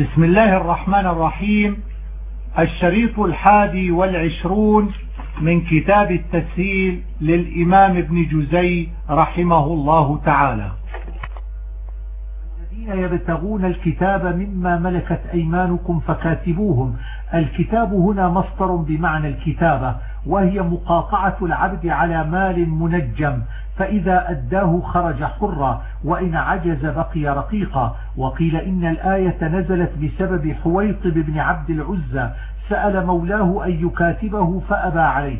بسم الله الرحمن الرحيم. الشريط الحادي والعشرون من كتاب التسهيل للإمام ابن جزي رحمه الله تعالى. الذين يبتغون الكتاب مما ملكت أيمانكم فكاتبوهم. الكتاب هنا مصدر بمعنى الكتابة وهي مقاطعة العبد على مال منجم. فإذا أداه خرج حرا وإن عجز بقي رقيقا. وقيل إن الآية نزلت بسبب حويطب بن عبد العزة سأل مولاه أن يكاتبه فأبى عليه.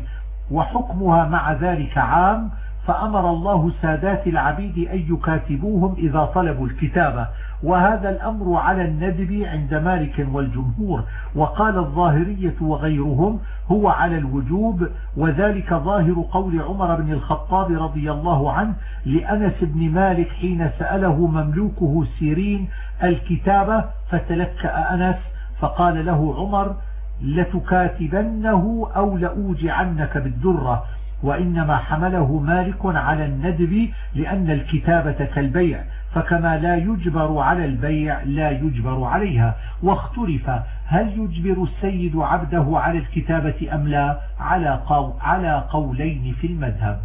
وحكمها مع ذلك عام. فأمر الله سادات العبيد أن يكاتبوهم إذا طلبوا الكتابة. وهذا الأمر على الندب عند مالك والجمهور وقال الظاهرية وغيرهم هو على الوجوب وذلك ظاهر قول عمر بن الخطاب رضي الله عنه لأنس بن مالك حين سأله مملوكه سيرين الكتابة فتلكأ أنس فقال له عمر لتكاتبنه أو لأوجعنك بالدرة وإنما حمله مالك على الندب لأن الكتابة كالبيع. فكما لا يجبر على البيع لا يجبر عليها. واختلف هل يجبر السيد عبده على الكتابة أم لا؟ على, قول على قولين في المذهب.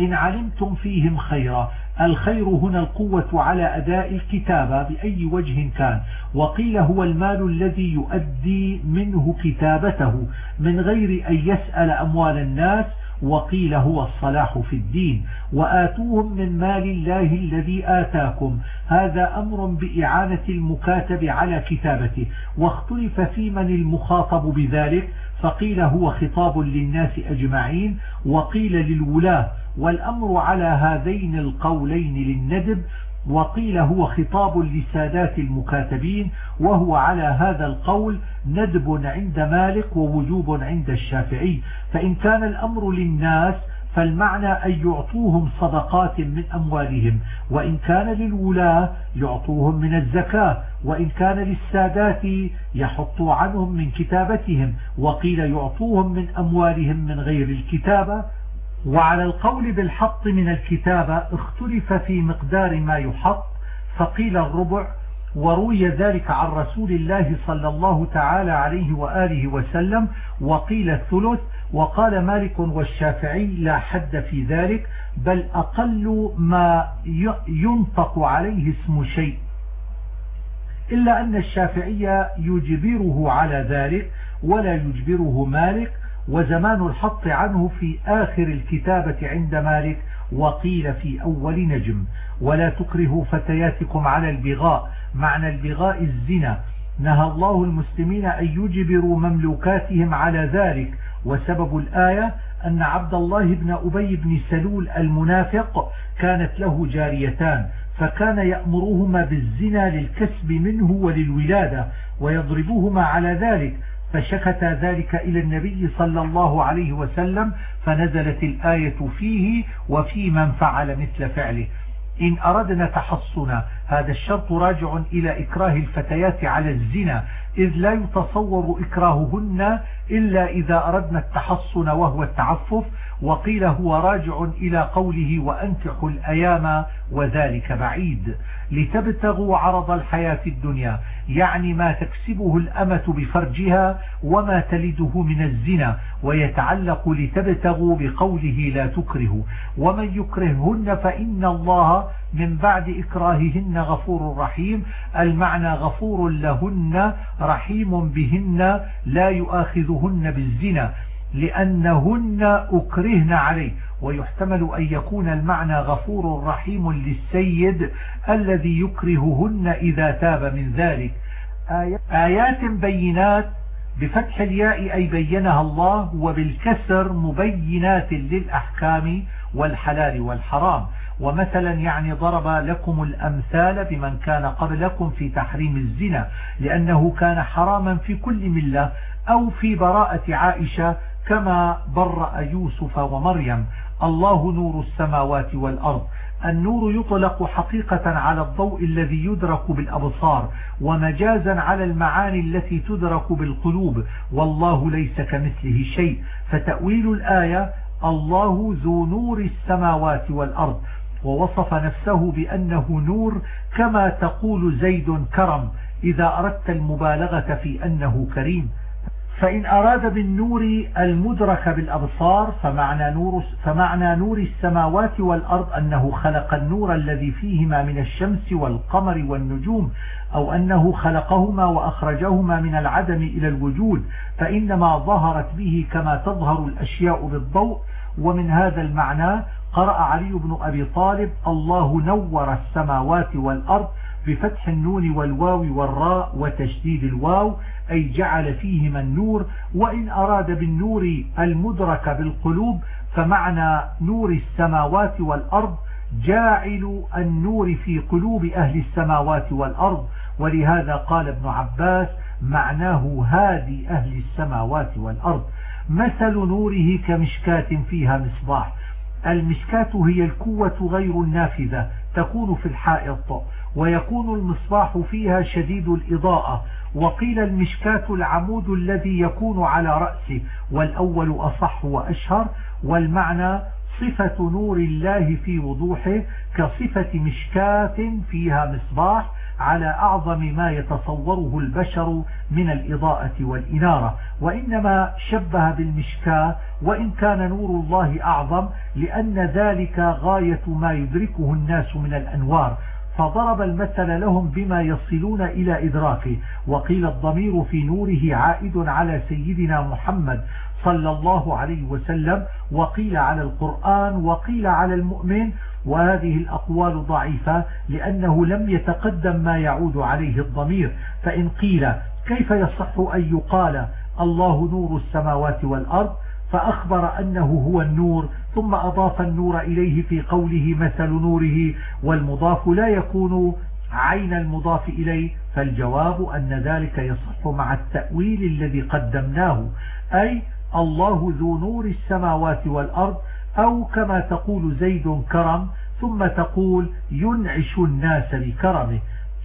إن علمتم فيهم خيرا الخير هنا القوة على أداء الكتابة بأي وجه كان. وقيل هو المال الذي يؤدي منه كتابته من غير أن يسأل أموال الناس وقيل هو الصلاح في الدين وآتوهم من مال الله الذي آتاكم. هذا أمر بإعانة المكاتب على كتابته. واختلف في من المخاطب بذلك فقيل هو خطاب للناس أجمعين وقيل للولاة. والأمر على هذين القولين للندب وقيل هو خطاب لسادات المكاتبين وهو على هذا القول ندب عند مالك ووجوب عند الشافعي. فإن كان الأمر للناس فالمعنى أن يعطوهم صدقات من أموالهم وإن كان للولاة يعطوهم من الزكاة وإن كان للسادات يحطوا عنهم من كتابتهم وقيل يعطوهم من أموالهم من غير الكتابة وعلى القول بالحط من الكتابة اختلف في مقدار ما يحط فقيل الربع وروي ذلك عن رسول الله صلى الله تعالى عليه وآله وسلم وقيل الثلث وقال مالك والشافعي لا حد في ذلك بل أقل ما ينطق عليه اسم شيء. إلا أن الشافعي يجبره على ذلك ولا يجبره مالك وزمان الحط عنه في آخر الكتابة عند مالك وقيل في أول نجم. ولا تكرهوا فتياتكم على البغاء. معنى البغاء الزنا. نهى الله المسلمين أن يجبروا مملوكاتهم على ذلك. وسبب الآية أن عبد الله بن أبي بن سلول المنافق كانت له جاريتان فكان يأمرهما بالزنا للكسب منه وللولادة ويضربوهما على ذلك. فشكت ذلك إلى النبي صلى الله عليه وسلم فنزلت الآية فيه وفي من فعل مثل فعله. إن أردنا تحصنا هذا الشرط راجع إلى إكراه الفتيات على الزنا إذ لا يتصور إكراههن إلا إذا أردنا التحصن وهو التعفف وقيل هو راجع إلى قوله وأنكحوا الأيام وذلك بعيد. لتبتغوا عرض الحياة الدنيا. يعني ما تكسبه الأمة بفرجها وما تلده من الزنا ويتعلق لتبتغوا بقوله لا تكره ومن يكرههن فإن الله من بعد إكراههن غفور رحيم. المعنى غفور لهن رحيم بهن لا يؤاخذهن بالزنا. لأنهن أكرهن عليه. ويحتمل أن يكون المعنى غفور رحيم للسيد الذي يكرههن إذا تاب من ذلك. آيات بينات بفتح الياء أي بينها الله وبالكسر مبينات للأحكام والحلال والحرام. ومثلا يعني ضرب لكم الأمثال بمن كان قبلكم في تحريم الزنا لأنه كان حراما في كل ملة أو في براءة عائشة كما برأ يوسف ومريم الله نور السماوات والأرض. النور يطلق حقيقة على الضوء الذي يدرك بالأبصار ومجازا على المعاني التي تدرك بالقلوب. والله ليس كمثله شيء. فتأويل الآية الله ذو نور السماوات والأرض. ووصف نفسه بأنه نور كما تقول زيد كرم إذا أردت المبالغة في أنه كريم. فإن أراد بالنور المدرك بالأبصار فمعنى نور, فمعنى نور السماوات والأرض أنه خلق النور الذي فيهما من الشمس والقمر والنجوم أو أنه خلقهما وأخرجهما من العدم إلى الوجود فإنما ظهرت به كما تظهر الأشياء بالضوء. ومن هذا المعنى قرأ علي بن أبي طالب الله نور السماوات والأرض بفتح النون والواو والراء وتشديد الواو أي جعل فيهما النور وإن أراد بالنور المدرك بالقلوب فمعنى نور السماوات والأرض جاعل النور في قلوب أهل السماوات والأرض. ولهذا قال ابن عباس معناه هادي أهل السماوات والأرض. مثل نوره كمشكاة فيها مصباح. المشكاة هي الكوة غير النافذة تكون في الحائط. ويكون المصباح فيها شديد الإضاءة وقيل المشكاة العمود الذي يكون على رأسه والأول أصح وأشهر والمعنى صفة نور الله في وضوحه كصفة مشكاة فيها مصباح على أعظم ما يتصوره البشر من الإضاءة والإنارة. وإنما شبه بالمشكاة وإن كان نور الله أعظم لأن ذلك غاية ما يدركه الناس من الأنوار. فضرب المثل لهم بما يصلون إلى إدراكه وقيل الضمير في نوره عائد على سيدنا محمد صلى الله عليه وسلم وقيل على القرآن وقيل على المؤمن وهذه الأقوال ضعيفة لأنه لم يتقدم ما يعود عليه الضمير. فإن قيل كيف يصح أن يقال الله نور السماوات والأرض؟ فأخبر أنه هو النور ثم أضاف النور إليه في قوله مثل نوره والمضاف لا يكون عين المضاف إليه فالجواب أن ذلك يصح مع التأويل الذي قدمناه أي الله ذو نور السماوات والأرض أو كما تقول زيد كرم ثم تقول ينعش الناس بكرمه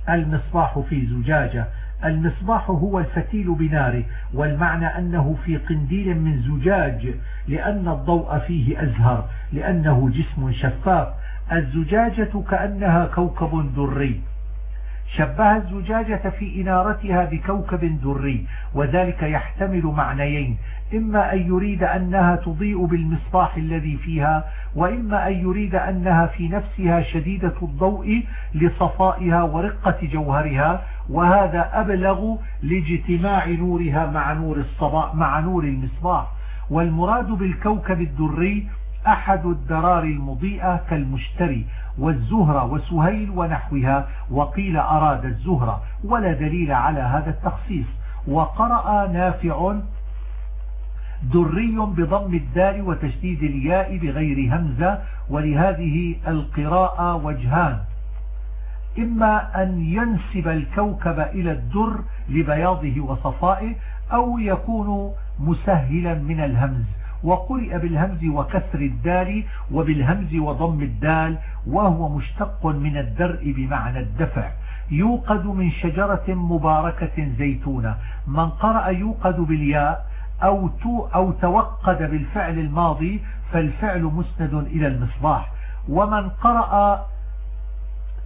المصباح في زجاجة. المصباح هو الفتيل بناره والمعنى أنه في قنديل من زجاج لأن الضوء فيه أزهر لأنه جسم شفاف. الزجاجة كأنها كوكب دري. شبه الزجاجة في إنارتها بكوكب دري وذلك يحتمل معنيين إما أن يريد أنها تضيء بالمصباح الذي فيها وإما أن يريد أنها في نفسها شديدة الضوء لصفائها ورقة جوهرها وهذا أبلغ لاجتماع نورها مع نور الصباح مع نور المصباح. والمراد بالكوكب الدري أحد الدرار المضيئة كالمشتري والزهرة وسهيل ونحوها وقيل أراد الزهرة ولا دليل على هذا التخصيص. وقرأ نافع دري بضم الدال وتشديد الياء بغير همزة ولهذه القراءة وجهان. إما أن ينسب الكوكب إلى الدر لبياضه وصفائه أو يكون مسهلا من الهمز. وقرئ بالهمز وكسر الدال وبالهمز وضم الدال وهو مشتق من الدرء بمعنى الدفع. يوقد من شجرة مباركة زيتونة. من قرأ يوقد بالياء أو, تو أو توقد بالفعل الماضي فالفعل مسند إلى المصباح. ومن قرأ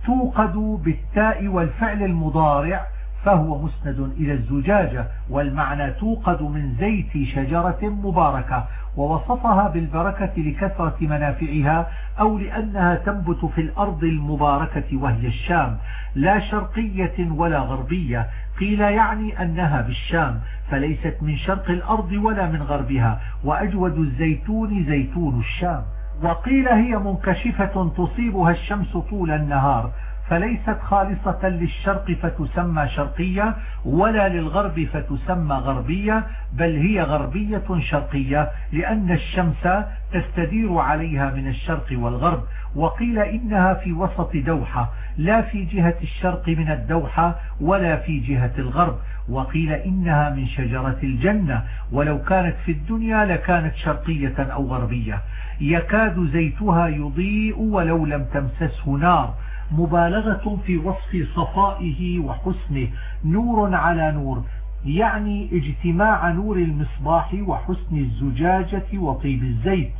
توقد بالتاء والفعل المضارع فهو مسند إلى الزجاجة والمعنى توقد من زيت شجرة مباركة ووصفها بالبركة لكثرة منافعها أو لأنها تنبت في الأرض المباركة وهي الشام. لا شرقية ولا غربية قيل يعني أنها بالشام فليست من شرق الأرض ولا من غربها وأجود الزيتون زيتون الشام. وقيل هي منكشفة تصيبها الشمس طول النهار فليست خالصة للشرق فتسمى شرقية ولا للغرب فتسمى غربية بل هي غربية شرقية لأن الشمس تستدير عليها من الشرق والغرب. وقيل إنها في وسط دوحة لا في جهة الشرق من الدوحة ولا في جهة الغرب. وقيل إنها من شجرة الجنة ولو كانت في الدنيا لكانت شرقية أو غربية. يكاد زيتها يضيء ولو لم تمسسه نار. مبالغة في وصف صفائه وحسنه. نور على نور يعني اجتماع نور المصباح وحسن الزجاجة وطيب الزيت.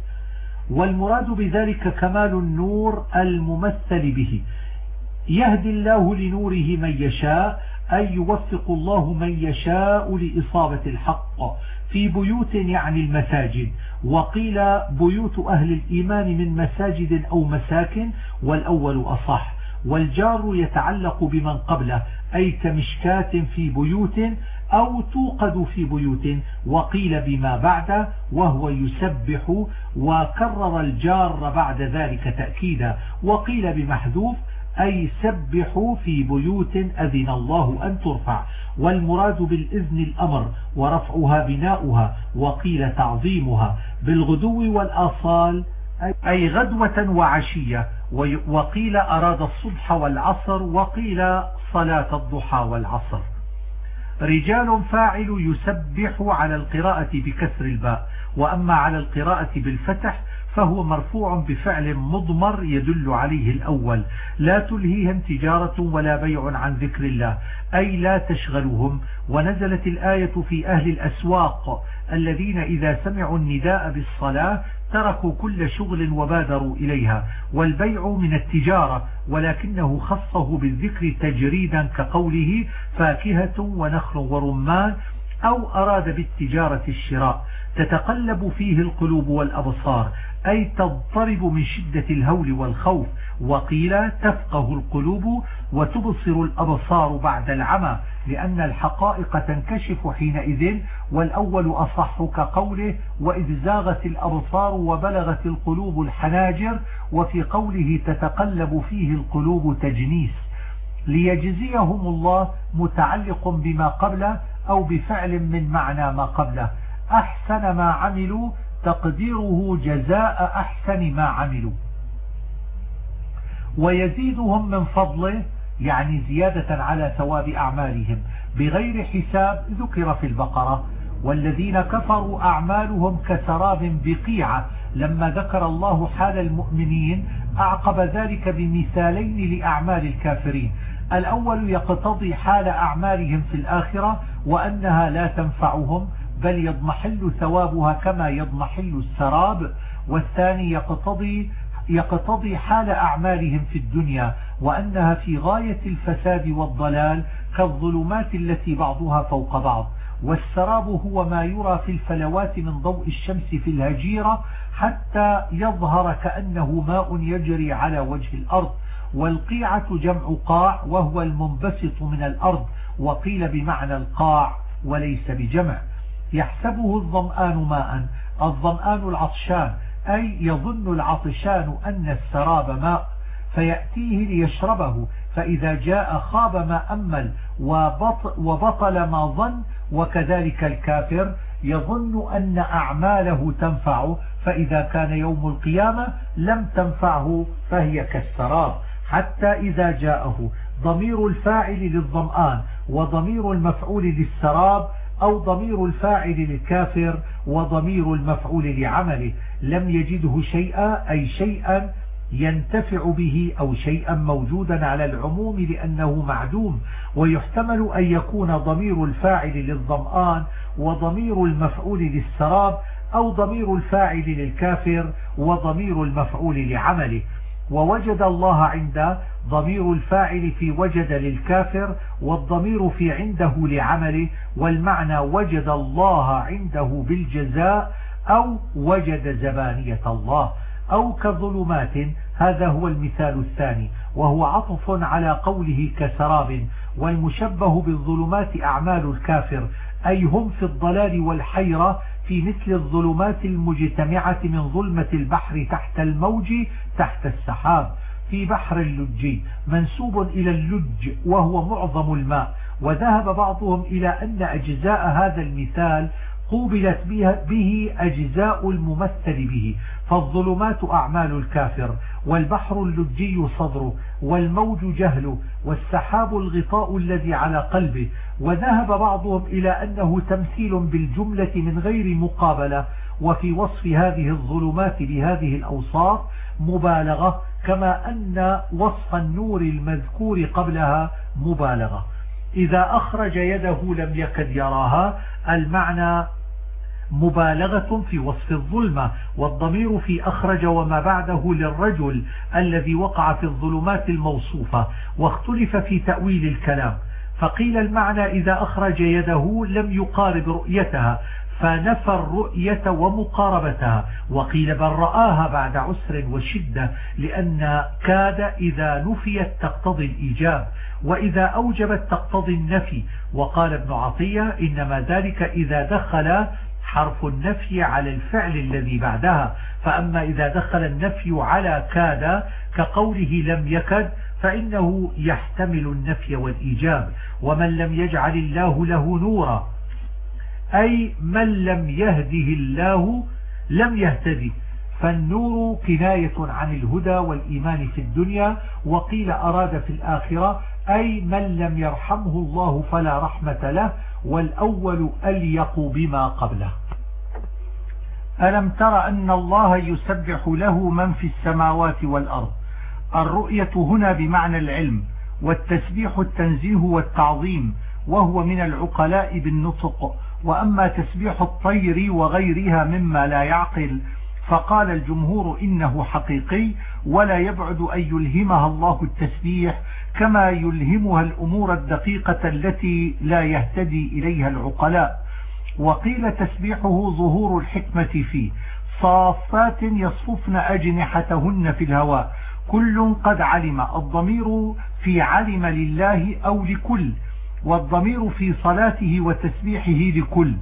والمراد بذلك كمال النور الممثل به. يهدي الله لنوره من يشاء أي يوفق الله من يشاء لإصابة الحق. في بيوت يعني المساجد. وقيل بيوت أهل الإيمان من مساجد أو مساكن والأول أصح. والجار يتعلق بمن قبله أي كمشكات في بيوت أو توقد في بيوت وقيل بما بعد وهو يسبح وكرر الجار بعد ذلك تأكيدا وقيل بمحذوف أي سبحوا في بيوت أذن الله أن ترفع والمراد بالإذن الأمر ورفعها بناؤها وقيل تعظيمها بالغدو والآصال أي غدوة وعشية. وقيل أراد الصبح والعصر وقيل صلاة الضحى والعصر. رجال فاعل يسبح على القراءة بكسر الباء. وأما على القراءة بالفتح فهو مرفوع بفعل مضمر يدل عليه الأول. لا تلهيهم تجارة ولا بيع عن ذكر الله. أي لا تشغلهم ونزلت الآية في أهل الأسواق. الذين إذا سمعوا النداء بالصلاة تركوا كل شغل وبادروا إليها والبيع من التجارة ولكنه خصه بالذكر تجريدا كقوله فاكهة ونخل ورمان أو أراد بالتجارة الشراء. تتقلب فيه القلوب والأبصار أي تضطرب من شدة الهول والخوف وقيل تفقه القلوب وتبصر الأبصار بعد العمى لأن الحقائق تنكشف حينئذ والأول أصح كقوله وإذ زاغت الأبصار وبلغت القلوب الحناجر وفي قوله تتقلب فيه القلوب تجنيس. ليجزيهم الله متعلق بما قبله أو بفعل من معنى ما قبله. أحسن ما عملوا تقديره جزاء أحسن ما عملوا. ويزيدهم من فضله يعني زيادة على ثواب أعمالهم. بغير حساب ذكر في البقرة. والذين كفروا أعمالهم كسراب بقيعة. لما ذكر الله حال المؤمنين أعقب ذلك بمثالين لأعمال الكافرين. الأول يقتضي حال أعمالهم في الآخرة وأنها لا تنفعهم بل يضمحل ثوابها كما يضمحل السراب. والثاني يقتضي يقتضي حال أعمالهم في الدنيا وأنها في غاية الفساد والضلال كالظلمات التي بعضها فوق بعض. والسراب هو ما يرى في الفلوات من ضوء الشمس في الهجيرة حتى يظهر كأنه ماء يجري على وجه الأرض. والقيعة جمع قاع وهو المنبسط من الأرض وقيل بمعنى القاع وليس بجمع. يحسبه الظمآن ماء الظمآن العطشان أي يظن العطشان أن السراب ماء فيأتيه ليشربه فإذا جاء خاب ما أمل وبطل ما ظن وكذلك الكافر يظن أن أعماله تنفعه فإذا كان يوم القيامة لم تنفعه فهي كالسراب حتى إذا جاءه. ضمير الفاعل للظمآن وضمير المفعول للسراب أو ضمير الفاعل للكافر وضمير المفعول لعمله. لم يجده شيئا أي شيئا ينتفع به أو شيئا موجودا على العموم لأنه معدوم. ويحتمل أن يكون ضمير الفاعل للظمآن وضمير المفعول للسراب أو ضمير الفاعل للكافر وضمير المفعول لعمله. ووجد الله عند ضمير الفاعل في وجد للكافر والضمير في عنده لعمله والمعنى وجد الله عنده بالجزاء أو وجد زبانية الله أو كظلمات. هذا هو المثال الثاني وهو عطف على قوله كسراب والمشبه بالظلمات أعمال الكافر أي هم في الضلال والحيرة في مثل الظلمات المجتمعة من ظلمة البحر تحت الموج تحت السحاب في بحر اللجي منسوب إلى اللج وهو معظم الماء. وذهب بعضهم إلى أن أجزاء هذا المثال قوبلت به أجزاء الممثل به فالظلمات أعمال الكافر والبحر اللجي صدره. والموج جهله والسحاب الغطاء الذي على قلبه. وذهب بعضهم إلى أنه تمثيل بالجملة من غير مقابلة. وفي وصف هذه الظلمات بهذه الأوصاف مبالغة كما أن وصف النور المذكور قبلها مبالغة. إذا أخرج يده لم يكد يراها المعنى مبالغة في وصف الظلمة والضمير في أخرج وما بعده للرجل الذي وقع في الظلمات الموصوفة واختلف في تأويل الكلام. فقيل المعنى إذا أخرج يده لم يقارب رؤيتها فنفى الرؤية ومقاربتها. وقيل بل رآها بعد عسر وشدة لأن كاد إذا نفيت تقتضي الإيجاب وإذا أوجبت تقتضي النفي. وقال ابن عطية إنما ذلك إذا دخل حرف النفي على الفعل الذي بعدها. فأما إذا دخل النفي على كاد كقوله لم يكد فإنه يحتمل النفي والإيجاب. ومن لم يجعل الله له نورا أي من لم يهده الله لم يهتدي. فالنور كناية عن الهدى والإيمان في الدنيا وقيل أراد في الآخرة أي من لم يرحمه الله فلا رحمة له والأول أليق بما قبله. ألم تر أن الله يسبح له من في السماوات والأرض؟ الرؤية هنا بمعنى العلم والتسبيح التنزيه والتعظيم وهو من العقلاء بالنطق. وأما تسبيح الطير وغيرها مما لا يعقل فقال الجمهور إنه حقيقي ولا يبعد أن يلهمها الله التسبيح كما يلهمها الأمور الدقيقة التي لا يهتدي إليها العقلاء. وقيل تسبيحه ظهور الحكمة فيه صافات يصففن أجنحتهن في الهواء كل قد علم الضمير في علم لله أو لكل والضمير في صلاته وتسبيحه لكل.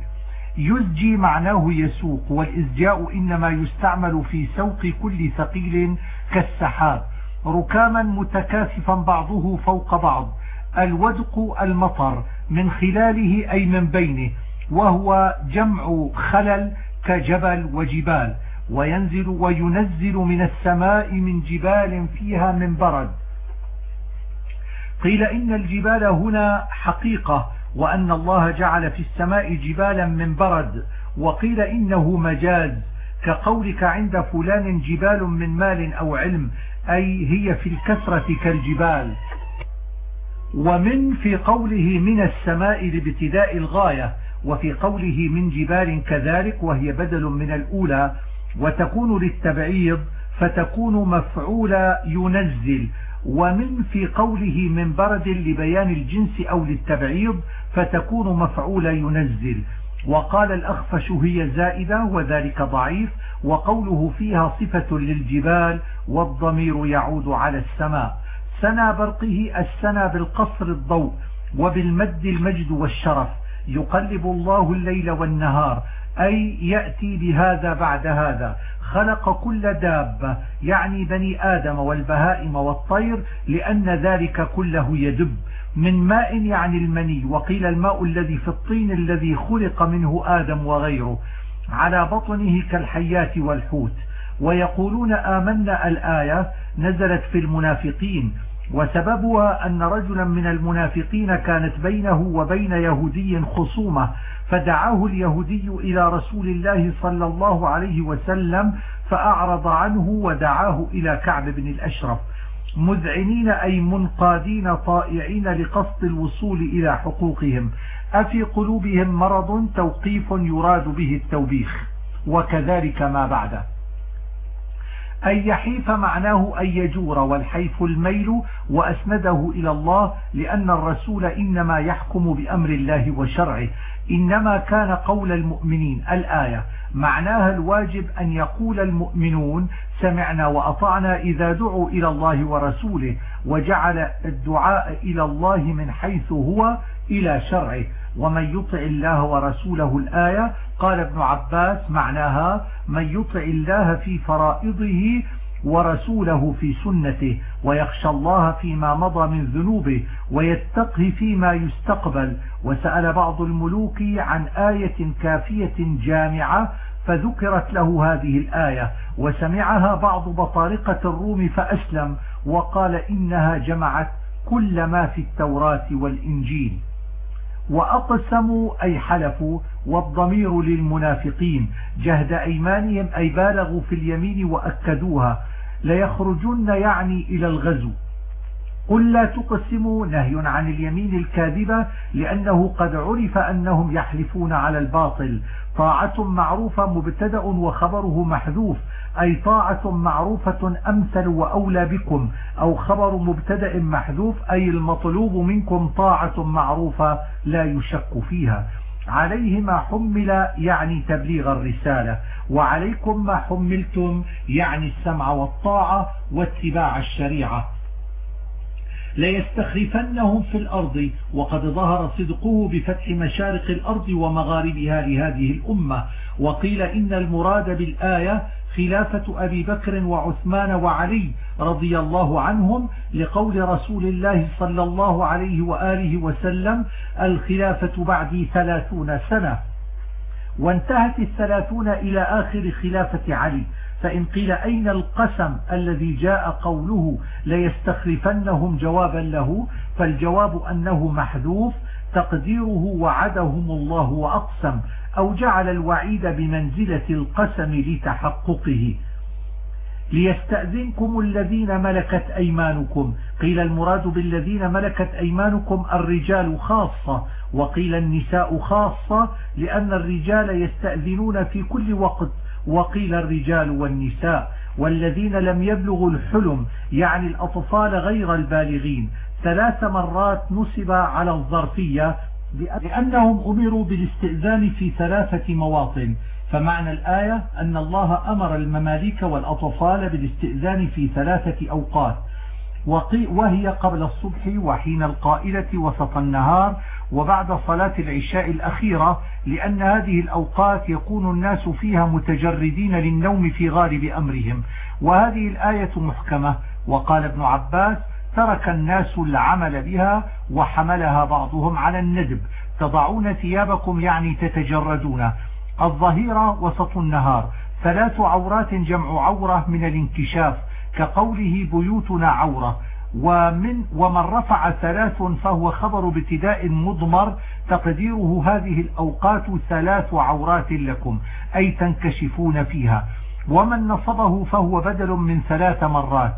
يزجي معناه يسوق والإزجاء إنما يستعمل في سوق كل ثقيل كالسحاب. ركاما متكاثفا بعضه فوق بعض الودق المطر من خلاله أي من بينه وهو جمع خلل كجبل وجبال وينزل وينزل من السماء من جبال فيها من برد. قيل إن الجبال هنا حقيقة وأن الله جعل في السماء جبالا من برد وقيل إنه مجاز كقولك عند فلان جبال من مال أو علم أي هي في الكثرة كالجبال. ومن في قوله من السماء لابتداء الغاية وفي قوله من جبال كذلك وهي بدل من الأولى وتكون للتبعيض فتكون مفعول ينزل. ومن في قوله من برد لبيان الجنس أو للتبعيض فتكون مفعول ينزل. وقال الأخفش هي زائدة وذلك ضعيف وقوله فيها صفة للجبال والضمير يعود على السماء. سنا برقه السنا بالقصر الضوء وبالمد المجد والشرف. يقلب الله الليل والنهار أي يأتي بهذا بعد هذا. خلق كل دابة يعني بني آدم والبهائم والطير لأن ذلك كله يدب. من ماء يعني المني وقيل الماء الذي في الطين الذي خلق منه آدم وغيره على بطنه كالحيات والحوت. ويقولون آمنا الآية نزلت في المنافقين. وسببها أن رجلا من المنافقين كانت بينه وبين يهودي خصومة فدعاه اليهودي إلى رسول الله صلى الله عليه وسلم فأعرض عنه ودعاه إلى كعب بن الأشرف. مذعنين أي منقادين طائعين لقصد الوصول إلى حقوقهم. أفي قلوبهم مرض توقيف يراد به التوبيخ وكذلك ما بعده. أن يحيف معناه أن يجور والحيف الميل وأسنده إلى الله لأن الرسول إنما يحكم بأمر الله وشرعه. إنما كان قول المؤمنين الآية معناها الواجب أن يقول المؤمنون سمعنا وأطعنا إذا دعوا إلى الله ورسوله وجعل الدعاء إلى الله من حيث هو إلى شرعه. ومن يطع الله ورسوله الآية قال ابن عباس معناها من يطع الله في فرائضه ورسوله في سنته ويخشى الله فيما مضى من ذنوبه ويتقه فيما يستقبل. وسأل بعض الملوك عن آية كافية جامعة فذكرت له هذه الآية. وسمعها بعض بطارقة الروم فأسلم وقال إنها جمعت كل ما في التوراة والإنجيل. وأقسموا أي حلفوا والضمير للمنافقين جهد أيمانهم أي بالغوا في اليمين وأكدوها ليخرجن يعني إلى الغزو. قل لا تقسموا نهي عن اليمين الكاذبة لأنه قد عرف أنهم يحلفون على الباطل. طاعة معروفة مبتدأ وخبره محذوف. أي طاعة معروفة أمثل وأولى بكم أو خبر مبتدأ محذوف أي المطلوب منكم طاعة معروفة لا يشك فيها. عليه ما حمل يعني تبليغ الرسالة. وعليكم ما حملتم يعني السمع والطاعة واتباع الشريعة. ليستخلفنهم في الأرض وقد ظهر صدقه بفتح مشارق الأرض ومغاربها لهذه الأمة. وقيل إن المراد بالآية خلافة أبي بكر وعثمان وعلي رضي الله عنهم لقول رسول الله صلى الله عليه وآله وسلم الخلافة بعدي ثلاثون سنة. وانتهت الثلاثون إلى آخر خلافة علي. فإن قيل أين القسم الذي جاء قوله ليستخلفنهم جوابا له فالجواب أنه محذوف تقديره وعدهم الله وأقسم. أو جعل الوعيد بمنزلة القسم لتحققه. ليستأذنكم الذين ملكت أيمانكم. قيل المراد بالذين ملكت أيمانكم الرجال خاصة وقيل النساء خاصة لأن الرجال يستأذنون في كل وقت وقيل الرجال والنساء. والذين لم يبلغوا الحلم يعني الأطفال غير البالغين. ثلاث مرات نسب على الظرفية لأنهم أمروا بالاستئذان في ثلاثة مواطن. فمعنى الآية أن الله أمر المماليك والأطفال بالاستئذان في ثلاثة أوقات. وهي قبل الصبح وحين القائلة وسط النهار وبعد صلاة العشاء الأخيرة لأن هذه الأوقات يكون الناس فيها متجردين للنوم في غالب أمرهم. وهذه الآية محكمة. وقال ابن عباس ترك الناس العمل بها وحملها بعضهم على الندب تضعون ثيابكم يعني تتجردون. الظهيرة وسط النهار. ثلاث عورات جمع عورة من الانكشاف. كقوله بيوتنا عورة. ومن ومن رفع ثلاث فهو خبر ابتداء مضمر. تقديره هذه الأوقات ثلاث عورات لكم. أي تنكشفون فيها. ومن نصبه فهو بدل من ثلاث مرات.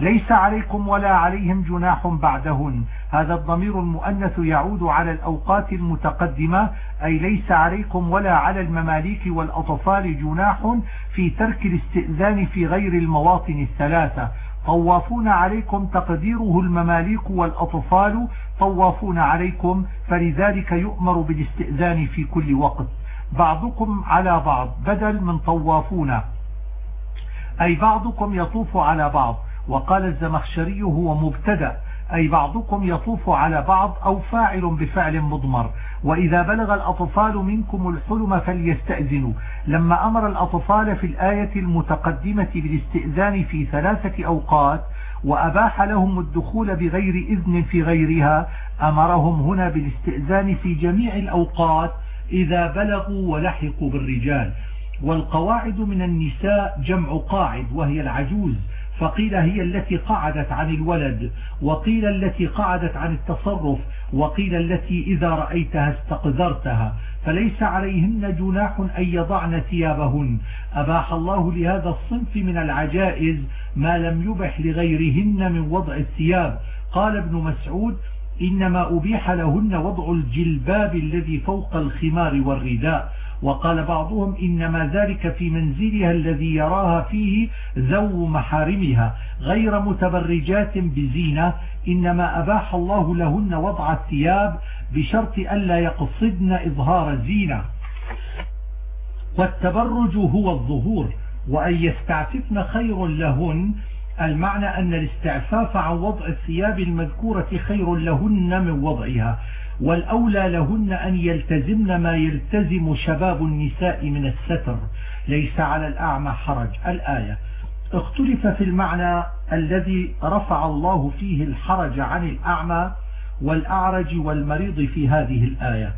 ليس عليكم ولا عليهم جناح بعدهن. هذا الضمير المؤنث يعود على الأوقات المتقدمة أي ليس عليكم ولا على المماليك والأطفال جناح في ترك الاستئذان في غير المواطن الثلاثة. طوافون عليكم تقديره المماليك والأطفال طوافون عليكم فلذلك يؤمر بالاستئذان في كل وقت. بعضكم على بعض بدل من طوافون. أي بعضكم يطوف على بعض. وقال الزمخشري هو مبتدأ أي بعضكم يطوف على بعض أو فاعل بفعل مضمر وإذا بلغ الأطفال منكم الحلم فليستأذنوا. لما أمر الأطفال في الآية المتقدمة بالاستئذان في ثلاثة أوقات وأباح لهم الدخول بغير إذن في غيرها أمرهم هنا بالاستئذان في جميع الأوقات إذا بلغوا ولحقوا بالرجال. والقواعد من النساء جمع قاعد وهي العجوز. فقيل هي التي قعدت عن الولد وقيل التي قعدت عن التصرف وقيل التي إذا رأيتها استقذرتها. فليس عليهن جناح أن يضعن ثيابهن. أباح الله لهذا الصنف من العجائز ما لم يبح لغيرهن من وضع الثياب. قال ابن مسعود إنما أبيح لهن وضع الجلباب الذي فوق الخمار والرداء. وقال بعضهم إنما ذلك في منزلها الذي يراها فيه ذو محارمها غير متبرجات بزينة إنما أباح الله لهن وضع الثياب بشرط ألا يقصدن إظهار الزينة والتبرج هو الظهور وأن يستعففن خير لهن. المعنى أن الاستعفاف عن وضع الثياب المذكورة خير لهن من وضعها. والأولى لهن أن يلتزمن ما يلتزم شباب النساء من الستر. ليس على الأعمى حرج. الآية اختلف في المعنى الذي رفع الله فيه الحرج عن الأعمى والأعرج والمريض في هذه الآية.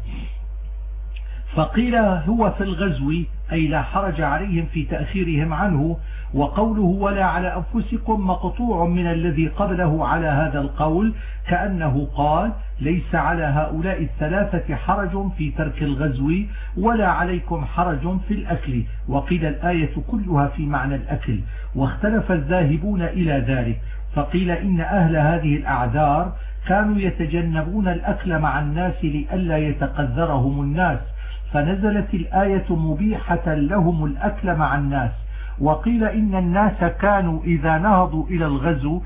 فقيل هو في الغزو أي لا حرج عليهم في تأخيرهم عنه وقوله ولا على أنفسكم مقطوع من الذي قبله على هذا القول كأنه قال ليس على هؤلاء الثلاثة حرج في ترك الغزو ولا عليكم حرج في الأكل. وقيل الآية كلها في معنى الأكل. واختلف الذاهبون إلى ذلك. فقيل إن أهل هذه الأعذار كانوا يتجنبون الأكل مع الناس لئلا يتقذرهم الناس. فنزلت الآية مبيحة لهم الأكل مع الناس. وقيل إن الناس كانوا إذا نهضوا إلى الغزو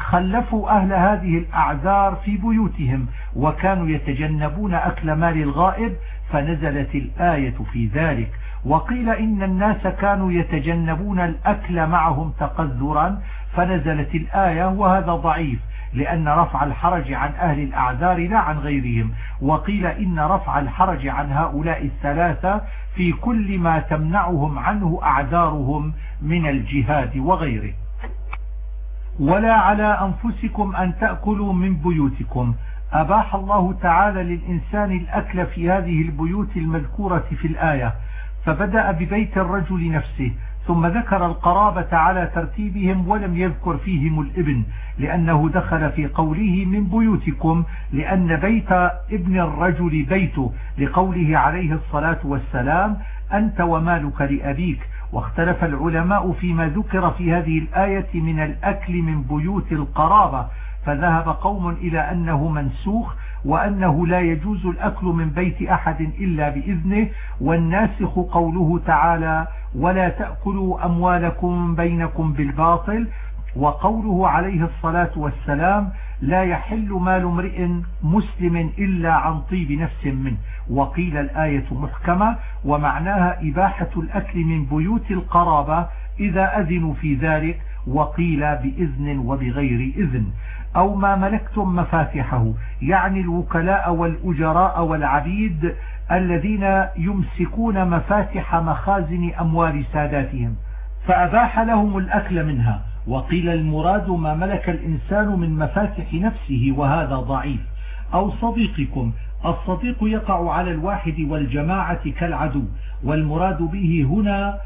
خلفوا أهل هذه الأعذار في بيوتهم وكانوا يتجنبون أكل مال الغائب فنزلت الآية في ذلك. وقيل إن الناس كانوا يتجنبون الأكل معهم تقذرا فنزلت الآية وهذا ضعيف لأن رفع الحرج عن أهل الأعذار لا عن غيرهم. وقيل إن رفع الحرج عن هؤلاء الثلاثة في كل ما تمنعهم عنه أعذارهم من الجهاد وغيره. ولا على أنفسكم أن تأكلوا من بيوتكم. أباح الله تعالى للإنسان الأكل في هذه البيوت المذكورة في الآية. فبدأ ببيت الرجل نفسه ثم ذكر القرابة على ترتيبهم ولم يذكر فيهم الإبن لأنه دخل في قوله من بيوتكم لأن بيت ابن الرجل بيته لقوله عليه الصلاة والسلام أنت ومالك لأبيك. واختلف العلماء فيما ذكر في هذه الآية من الأكل من بيوت القرابة فذهب قوم إلى أنه منسوخ وأنه لا يجوز الأكل من بيت أحد إلا بإذنه والناسخ قوله تعالى ولا تأكلوا أموالكم بينكم بالباطل وقوله عليه الصلاة والسلام لا يحل مال امرئ مسلم إلا عن طيب نفس منه وقيل الآية محكمة ومعناها إباحة الأكل من بيوت القرابة إذا أذنوا في ذلك وقيل بإذن وبغير إذن. أو ما ملكتم مفاتحه يعني الوكلاء والأجراء والعبيد الذين يمسكون مفاتح مخازن أموال ساداتهم فأباح لهم الأكل منها. وقيل المراد ما ملك الإنسان من مفاتح نفسه وهذا ضعيف. أو صديقكم الصديق يقع على الواحد والجماعة كالعدو والمراد به هنا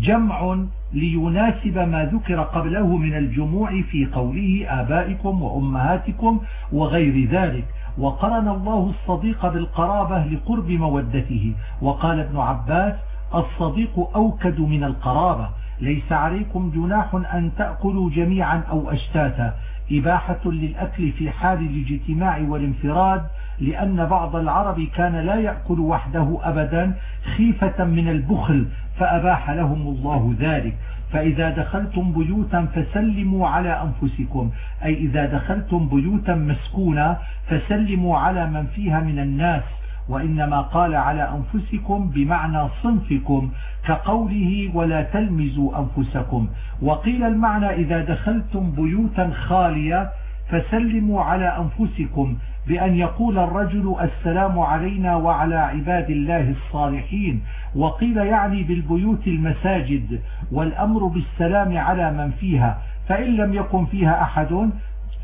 جمع ليناسب ما ذكر قبله من الجموع في قوله آبائكم وأمهاتكم وغير ذلك. وقرن الله الصديق بالقرابة لقرب مودته. وقال ابن عباس الصديق أوكد من القرابة. ليس عليكم جناح أن تأكلوا جميعا أو أشتاتا. إباحة للأكل في حال الاجتماع والانفراد لأن بعض العرب كان لا يأكل وحده أبدا خيفة من البخل فأباح لهم الله ذلك. فإذا دخلتم بيوتا فسلموا على أنفسكم. أي إذا دخلتم بيوتا مسكونة فسلموا على من فيها من الناس. وإنما قال على أنفسكم بمعنى صنفكم كقوله ولا تلمزوا أنفسكم. وقيل المعنى إذا دخلتم بيوتا خالية فسلموا على أنفسكم. بأن يقول الرجل السلام علينا وعلى عباد الله الصالحين وقيل يعني بالبيوت المساجد والأمر بالسلام على من فيها فإن لم يكن فيها أحد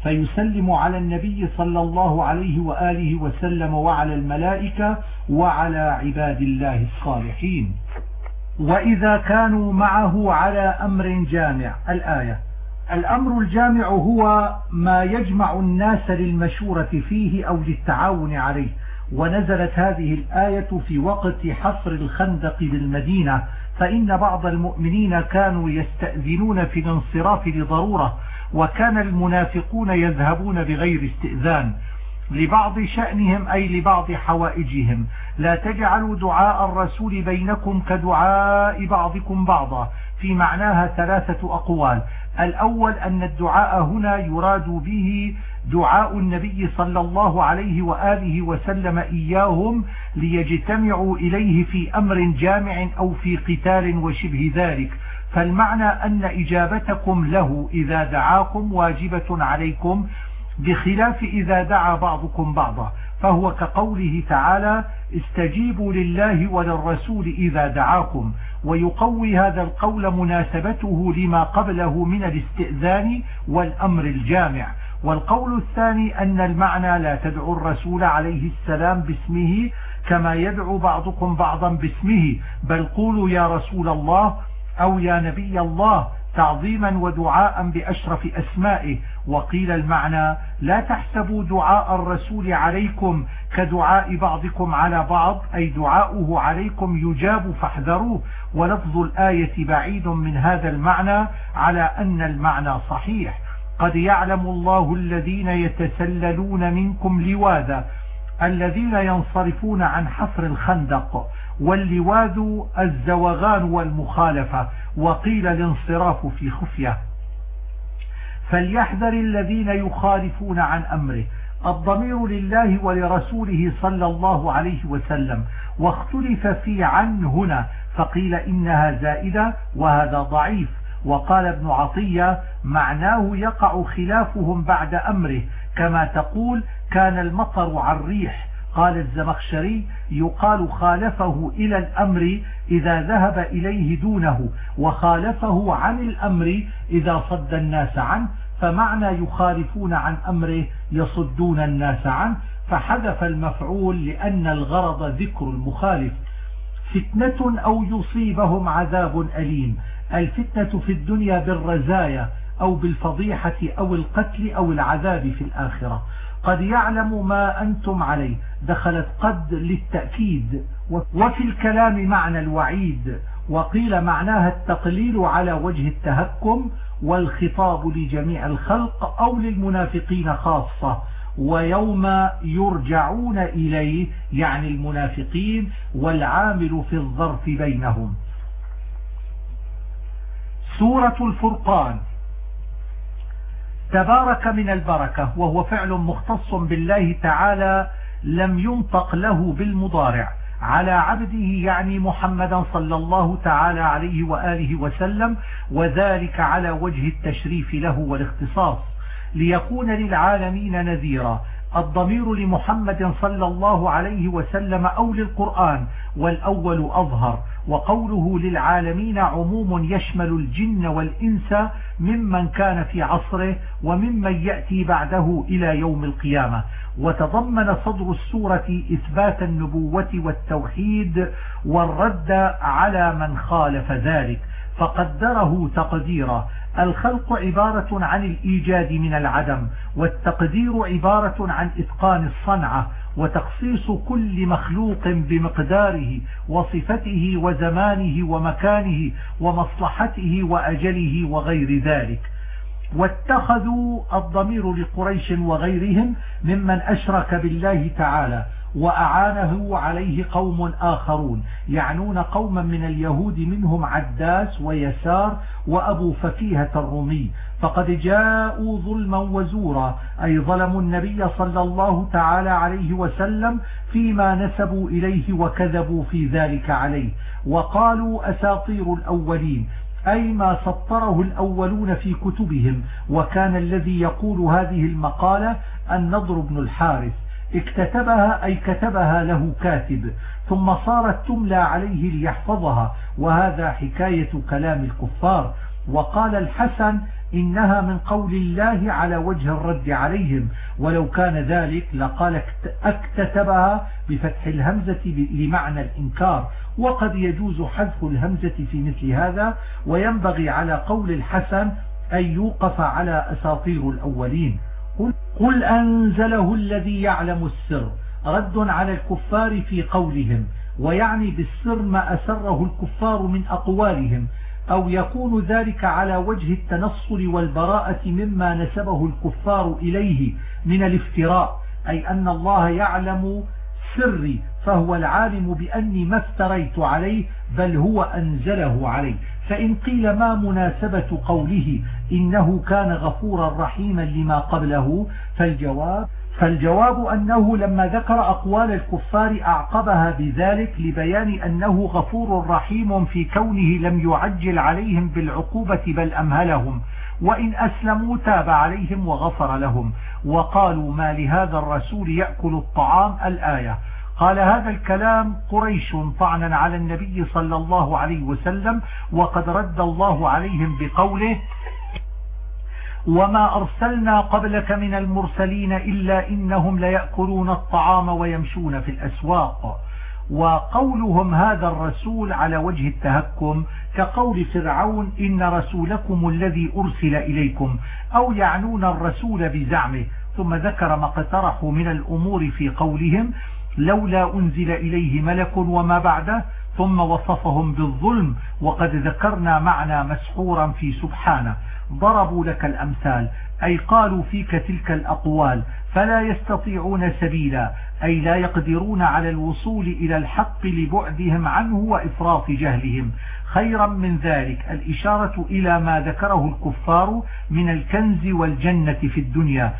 فيسلم على النبي صلى الله عليه وآله وسلم وعلى الملائكة وعلى عباد الله الصالحين. وإذا كانوا معه على أمر جامع. الآية. الأمر الجامع هو ما يجمع الناس للمشورة فيه أو للتعاون عليه ونزلت هذه الآية في وقت حصر الخندق بالمدينة فإن بعض المؤمنين كانوا يستأذنون في الانصراف لضرورة وكان المنافقون يذهبون بغير استئذان لبعض شأنهم أي لبعض حوائجهم. لا تجعلوا دعاء الرسول بينكم كدعاء بعضكم بعضا في معناها ثلاثة أقوال. الأول أن الدعاء هنا يراد به دعاء النبي صلى الله عليه وآله وسلم إياهم ليجتمعوا إليه في أمر جامع أو في قتال وشبه ذلك. فالمعنى أن إجابتكم له إذا دعاكم واجبة عليكم بخلاف إذا دعا بعضكم بعضا. فهو كقوله تعالى استجيبوا لله وللرسول إذا دعاكم. ويقوي هذا القول مناسبته لما قبله من الاستئذان والأمر الجامع. والقول الثاني أن المعنى لا تدعو الرسول عليه السلام باسمه كما يدعو بعضكم بعضا باسمه بل قولوا يا رسول الله أو يا نبي الله تعظيما ودعاء بأشرف أسمائه. وقيل المعنى لا تحسبوا دعاء الرسول عليكم كدعاء بعضكم على بعض أي دعاؤه عليكم يجاب فاحذروه. ولفظ الآية بعيد من هذا المعنى على أن المعنى صحيح. قد يعلم الله الذين يتسللون منكم لواذا الذين ينصرفون عن حفر الخندق واللواذ الزوغان والمخالفة وقيل الانصراف في خفية. فليحذر الذين يخالفون عن أمره. الضمير لله ولرسوله صلى الله عليه وسلم. واختلف في عن هنا فقيل إنها زائدة وهذا ضعيف. وقال ابن عطية معناه يقع خلافهم بعد أمره. كما تقول كان المطر عن الريح قال الزمخشري يقال خالفه إلى الأمر إذا ذهب إليه دونه وخالفه عن الأمر إذا صد الناس عنه فمعنى يخالفون عن أمره يصدون الناس عنه فحذف المفعول لأن الغرض ذكر المخالف. فتنة أو يصيبهم عذاب أليم الفتنة في الدنيا بالرزايا أو بالفضيحة أو القتل أو العذاب في الآخرة. قد يعلم ما أنتم عليه. دخلت قد للتأكيد. وفي الكلام معنى الوعيد. وقيل معناها التقليل على وجه التهكم والخطاب لجميع الخلق أو للمنافقين خاصة. ويوم يرجعون إليه يعني المنافقين والعامل في الظرف بينهم. سورة الفرقان. تبارك من البركة وهو فعل مختص بالله تعالى لم ينطق له بالمضارع على عبده يعني محمدا صلى الله تعالى عليه وآله وسلم وذلك على وجه التشريف له والاختصاص. ليكون للعالمين نذيرا الضمير لمحمد صلى الله عليه وسلم أو للقرآن والأول أظهر وقوله للعالمين عموم يشمل الجن والإنس ممن كان في عصره وممن يأتي بعده إلى يوم القيامة. وتضمن صدر السورة إثبات النبوة والتوحيد والرد على من خالف ذلك فقدره تقديرا. الخلق عبارة عن الإيجاد من العدم والتقدير عبارة عن إتقان الصنعة وتخصيص كل مخلوق بمقداره وصفته وزمانه ومكانه ومصلحته وأجله وغير ذلك. واتخذوا الضمير لقريش وغيرهم ممن أشرك بالله تعالى. وأعانه عليه قوم آخرون يعنون قوما من اليهود منهم عداس ويسار وأبو فكيهة الرومي فقد جاءوا ظلما وزورا أي ظلموا النبي صلى الله تعالى عليه وسلم فيما نسبوا إليه وكذبوا في ذلك عليه. وقالوا أساطير الأولين أي ما سطره الأولون في كتبهم. وكان الذي يقول هذه المقالة النضر بن الحارث. اكتتبها أي كتبها له كاتب ثم صارت تملى عليه ليحفظها وهذا حكاية كلام الكفار. وقال الحسن إنها من قول الله على وجه الرد عليهم. ولو كان ذلك لقال اكتتبها بفتح الهمزة لمعنى الإنكار. وقد يجوز حذف الهمزة في مثل هذا وينبغي على قول الحسن أن يوقف على أساطير الأولين. قل أنزله الذي يعلم السر رد على الكفار في قولهم ويعني بالسر ما أسره الكفار من أقوالهم أو يكون ذلك على وجه التنصل والبراءة مما نسبه الكفار إليه من الافتراء أي أن الله يعلم سري فهو العالم بأني ما افتريت عليه بل هو أنزله عليه. فإن قيل ما مناسبة قوله إنه كان غفورا رحيما لما قبله. فالجواب فالجواب أنه لما ذكر أقوال الكفار أعقبها بذلك لبيان أنه غفور رحيم في كونه لم يعجل عليهم بالعقوبة بل أمهلهم وإن أسلموا تاب عليهم وغفر لهم. وقالوا ما لهذا الرسول يأكل الطعام الآية؟ قال هذا الكلام قريش طعنا على النبي صلى الله عليه وسلم وقد رد الله عليهم بقوله وما أرسلنا قبلك من المرسلين إلا إنهم ليأكلون الطعام ويمشون في الأسواق. وقولهم هذا الرسول على وجه التهكم كقول فرعون إن رسولكم الذي أرسل إليكم أو يعنون الرسول بزعمه. ثم ذكر ما اقترحوا من الأمور في قولهم لولا أنزل إليه ملك وما بعده. ثم وصفهم بالظلم وقد ذكرنا معنى مسحورا في سبحانه. ضربوا لك الأمثال أي قالوا فيك تلك الأقوال فلا يستطيعون سبيلا أي لا يقدرون على الوصول إلى الحق لبعدهم عنه وإفراط جهلهم. خيرا من ذلك الإشارة إلى ما ذكره الكفار من الكنز والجنة في الدنيا.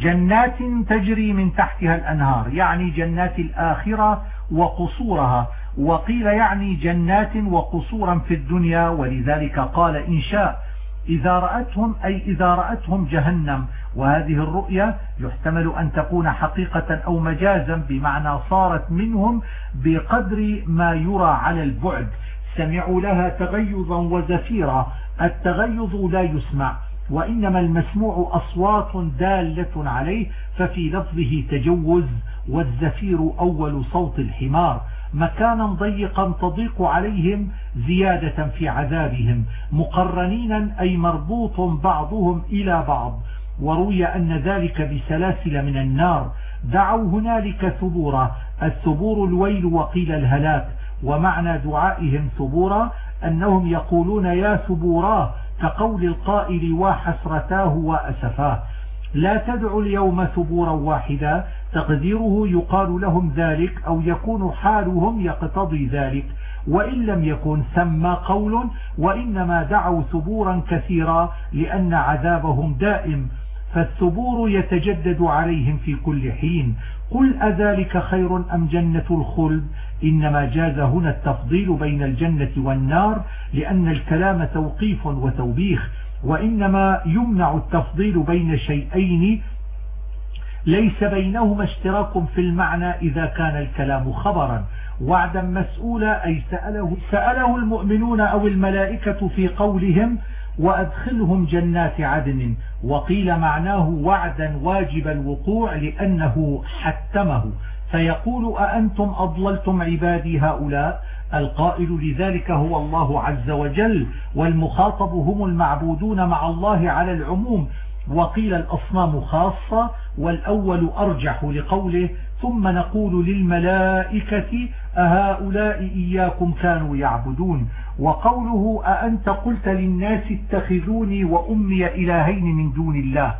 جنات تجري من تحتها الأنهار يعني جنات الآخرة وقصورها. وقيل يعني جنات وقصورا في الدنيا ولذلك قال إن شاء إذا رأتهم أي إذا رأتهم جهنم. وهذه الرؤية يحتمل أن تكون حقيقة أو مجازا بمعنى صارت منهم بقدر ما يرى على البعد. سمعوا لها تغيظا وزفيرا. التغيظ لا يسمع وإنما المسموع أصوات دالة عليه ففي لفظه تجوز والزفير أول صوت الحمار. مكانا ضيقا تضيق عليهم زيادة في عذابهم مقرنين أي مربوط بعضهم إلى بعض. وروي أن ذلك بسلاسل من النار. دعوا هنالك ثبورا. الثبور الويل وقيل الهلاك. ومعنى دعائهم ثبورا أنهم يقولون يا ثبوراه كقول القائل وحسرتاه وأسفاه. لا تدعوا اليوم ثبورا واحدا. تقديره يقال لهم ذلك أو يكون حالهم يقتضي ذلك. وإن لم يكن ثم قول وإنما دعوا ثبورا كثيرا لأن عذابهم دائم فالثبور يتجدد عليهم في كل حين. قل أذلك خير أم جنة الخلد؟ إنما جاز هنا التفضيل بين الجنة والنار لأن الكلام توقيف وتوبيخ وإنما يمنع التفضيل بين شيئين ليس بينهما اشتراك في المعنى إذا كان الكلام خبرا. وعدا مسؤولا أي سأله, سأله المؤمنون أو الملائكة في قولهم وأدخلهم جنات عدن. وقيل معناه وعدا واجب الوقوع لأنه حتمه. فيقول أأنتم أضللتم عبادي هؤلاء؟ القائل لذلك هو الله عز وجل. والمخاطب هم المعبودون مع الله على العموم. وقيل الأصنام خاصة والأول أرجح لقوله ثم نقول للملائكة أهؤلاء إياكم كانوا يعبدون وقوله أأنت قلت للناس اتخذوني وأمي إلهين من دون الله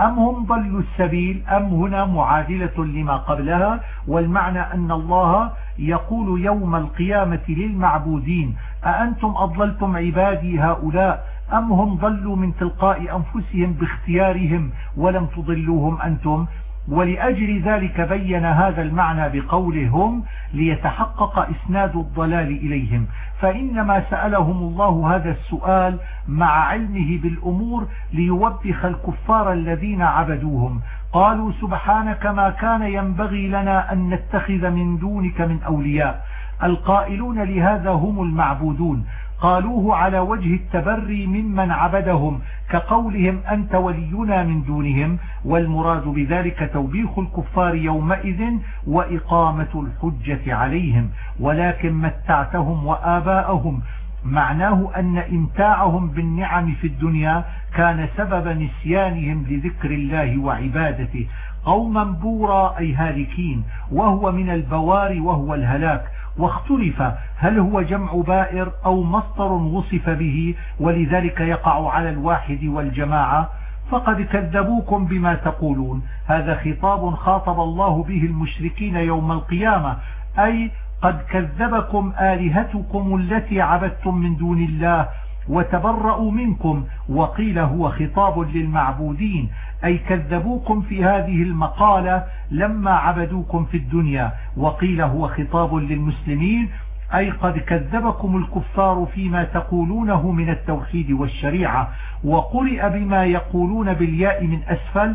أم هم ضلوا السبيل أم هنا معادلة لما قبلها والمعنى أن الله يقول يوم القيامة للمعبودين أأنتم أضللتم عبادي هؤلاء أم هم ضلوا من تلقاء أنفسهم باختيارهم ولم تضلوهم أنتم؟ ولأجل ذلك بين هذا المعنى بقولهم ليتحقق إسناد الضلال إليهم. فإنما سألهم الله هذا السؤال مع علمه بالأمور ليوبخ الكفار الذين عبدوهم. قالوا سبحانك ما كان ينبغي لنا أن نتخذ من دونك من أولياء. القائلون لهذا هم المعبودون. قالوه على وجه التبري ممن عبدهم كقولهم أنت ولينا من دونهم والمراد بذلك توبيخ الكفار يومئذ وإقامة الحجة عليهم ولكن متعتهم وآباءهم. معناه أن إمتاعهم بالنعم في الدنيا كان سبب نسيانهم لذكر الله وعبادته. قوما بورا أي هالكين وهو من البوار وهو الهلاك. واختلف هل هو جمع بائر أو مصدر وصف به ولذلك يقع على الواحد والجماعة. فقد كذبوكم بما تقولون. هذا خطاب خاطب الله به المشركين يوم القيامة. أي قد كذبكم آلهتكم التي عبدتم من دون الله وتبرأوا منكم. وقيل هو خطاب للمعبودين. أي كذبوكم في هذه المقالة لما عبدوكم في الدنيا. وقيل هو خطاب للمسلمين. أي قد كذبكم الكفار فيما تقولونه من التوحيد والشريعة. وقرئ بما يقولون بالياء من أسفل.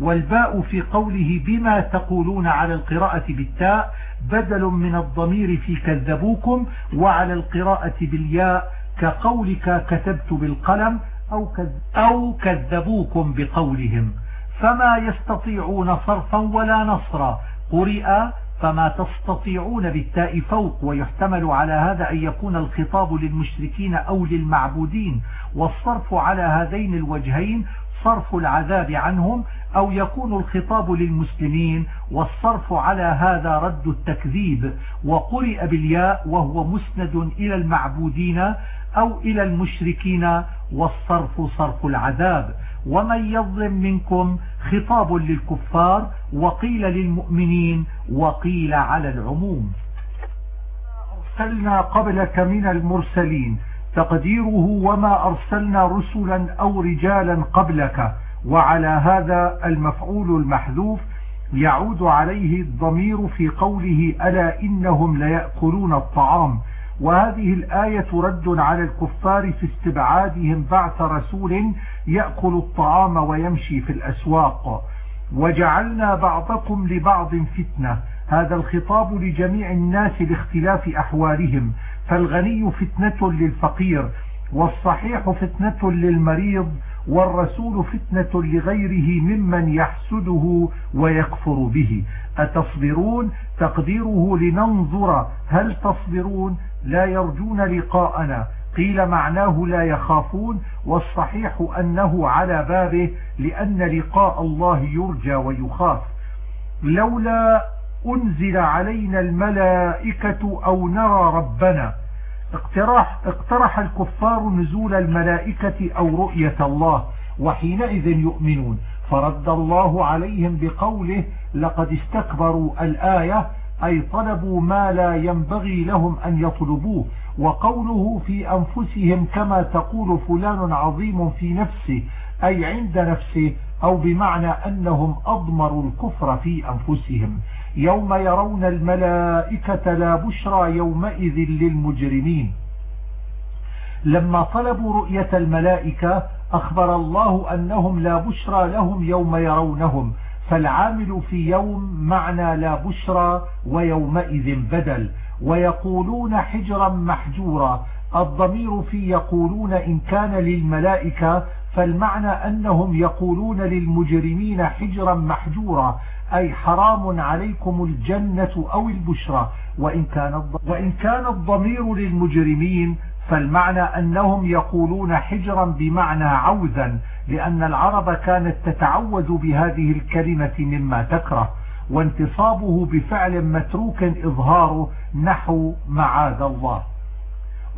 والباء في قوله بما تقولون على القراءة بالتاء. بدل من الضمير في كذبوكم وعلى القراءة بالياء كقولك كتبت بالقلم أو, أو كذبوكم بقولهم فما يستطيعون صرفا ولا نصرا. قرئ فما تستطيعون بالتاء فوق ويحتمل على هذا أن يكون الخطاب للمشركين أو للمعبودين. والصرف على هذين الوجهين صرف العذاب عنهم أو يكون الخطاب للمسلمين والصرف على هذا رد التكذيب. وقرئ بالياء وهو مسند إلى المعبودين أو إلى المشركين والصرف صرف العذاب. ومن يظلم منكم خطاب للكفار وقيل للمؤمنين وقيل على العموم. أرسلنا قبلك من المرسلين. تقديره وما أرسلنا رسلا أو رجالا قبلك. وعلى هذا المفعول المحذوف يعود عليه الضمير في قوله ألا إنهم ليأكلون الطعام. وهذه الآية رد على الكفار في استبعادهم بعث رسول يأكل الطعام ويمشي في الأسواق. وجعلنا بعضكم لبعض فتنة. هذا الخطاب لجميع الناس لاختلاف أحوالهم. فالغني فتنة للفقير والصحيح فتنة للمريض والرسول فتنة لغيره ممن يحسده ويكفر به. أتصبرون؟ تقديره لننظر. هل تصبرون؟ لا يرجون لقاءنا. قيل معناه لا يخافون والصحيح أنه على بابه لأن لقاء الله يرجى ويخاف. لولا أنزل علينا الملائكة أو نرى ربنا اقترح, اقترح الكفار نزول الملائكة أو رؤية الله وحينئذ يؤمنون. فرد الله عليهم بقوله لقد استكبروا الآية أي طلبوا ما لا ينبغي لهم أن يطلبوه وقوله في أنفسهم كما تقول فلان عظيم في نفسه أي عند نفسه أو بمعنى أنهم أضمروا الكفر في أنفسهم. يوم يرون الملائكة لا بشرى يومئذ للمجرمين. لما طلبوا رؤية الملائكة أخبر الله أنهم لا بشرى لهم يوم يرونهم. فالعامل في يوم معنى لا بشرى ويومئذ بدل ويقولون حجرا محجورا الضمير في يقولون إن كان للملائكة فالمعنى أنهم يقولون للمجرمين حجرا محجورا أي حرام عليكم الجنة أو البشرى وإن كان وإن كان الضمير للمجرمين فالمعنى أنهم يقولون حجرا بمعنى عوزا لأن العرب كانت تتعود بهذه الكلمة مما تكره وانتصابه بفعل متروك إظهاره نحو معاذ الله.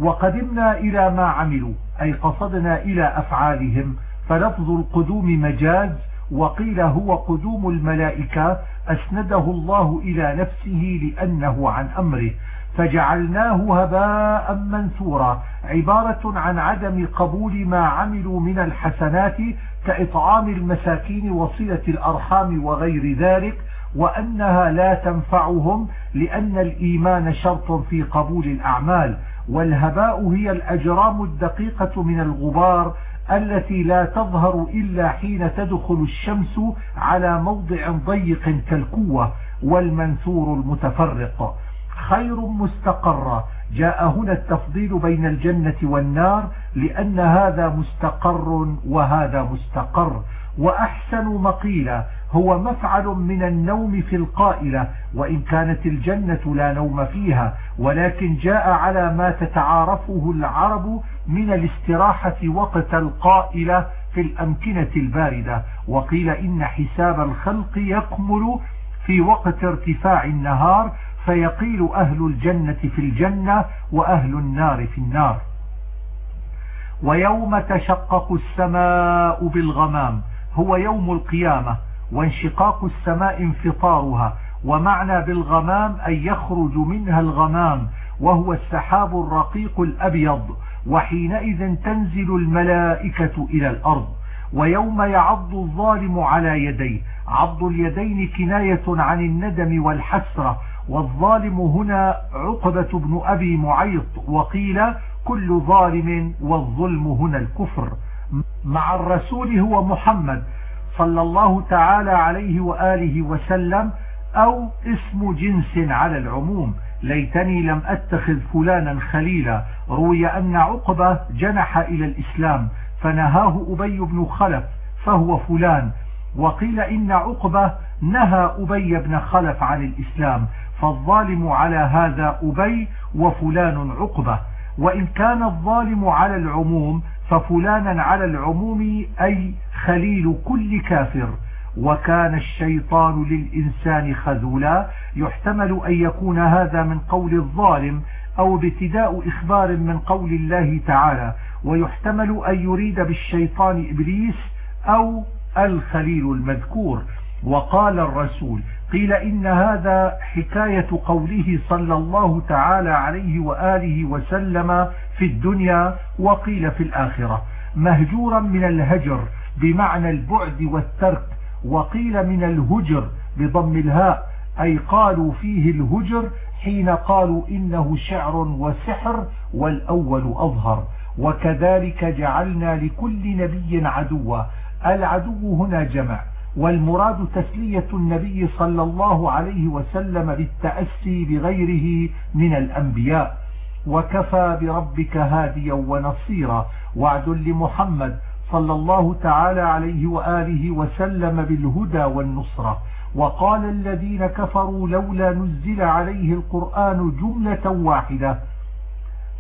وقدمنا إلى ما عملوا أي قصدنا إلى أفعالهم. فلفظ القدوم مجاز وقيل هو قدوم الملائكة أسنده الله إلى نفسه لأنه عن أمره. فجعلناه هباء منثورا عبارة عن عدم قبول ما عملوا من الحسنات كإطعام المساكين وصلة الأرحام وغير ذلك وأنها لا تنفعهم لأن الإيمان شرط في قبول الأعمال. والهباء هي الأجرام الدقيقة من الغبار التي لا تظهر إلا حين تدخل الشمس على موضع ضيق كالكوة والمنثور المتفرق. خير مستقرة. جاء هنا التفضيل بين الجنة والنار لأن هذا مستقر وهذا مستقر. وأحسن مقيلة هو مفعل من النوم في القائلة وإن كانت الجنة لا نوم فيها ولكن جاء على ما تتعارفه العرب من الاستراحة وقت القائلة في الأمكنة الباردة. وقيل إن حساب الخلق يكمل في وقت ارتفاع النهار فيقيل أهل الجنة في الجنة وأهل النار في النار. ويوم تشقق السماء بالغمام هو يوم القيامة وانشقاق السماء انفطارها ومعنى بالغمام أن يخرج منها الغمام وهو السحاب الرقيق الأبيض وحينئذ تنزل الملائكة إلى الأرض. ويوم يعض الظالم على يديه عض اليدين كناية عن الندم والحسرة والظالم هنا عقبة بن أبي معيط وقيل كل ظالم والظلم هنا الكفر. مع الرسول هو محمد صلى الله تعالى عليه وآله وسلم أو اسم جنس على العموم. ليتني لم أتخذ فلانا خليلا. روي أن عقبة جنح إلى الإسلام فنهاه أبي بن خلف فهو فلان. وقيل إن عقبة نهى أبي بن خلف عن الإسلام فالظالم على هذا أبي وفلان عقبة. وإن كان الظالم على العموم ففلانا على العموم أي خليل كل كافر. وكان الشيطان للإنسان خذولا يحتمل أن يكون هذا من قول الظالم أو ابتداء إخبار من قول الله تعالى. ويحتمل أن يريد بالشيطان إبليس أو الخليل المذكور. وقال الرسول قيل إن هذا حكاية قوله صلى الله تعالى عليه وآله وسلم في الدنيا وقيل في الآخرة. مهجورا من الهجر بمعنى البعد والترك وقيل من الهجر بضم الهاء أي قالوا فيه الهجر حين قالوا إنه شعر وسحر والأول أظهر. وكذلك جعلنا لكل نبي عدوا العدو هنا جمع. والمراد تسلية النبي صلى الله عليه وسلم بالتأسي بغيره من الأنبياء. وكفى بربك هاديا ونصيرا. وعد لمحمد صلى الله تعالى عليه وآله وسلم بالهدى والنصرة. وقال الذين كفروا لولا نزل عليه القرآن جملة واحدة.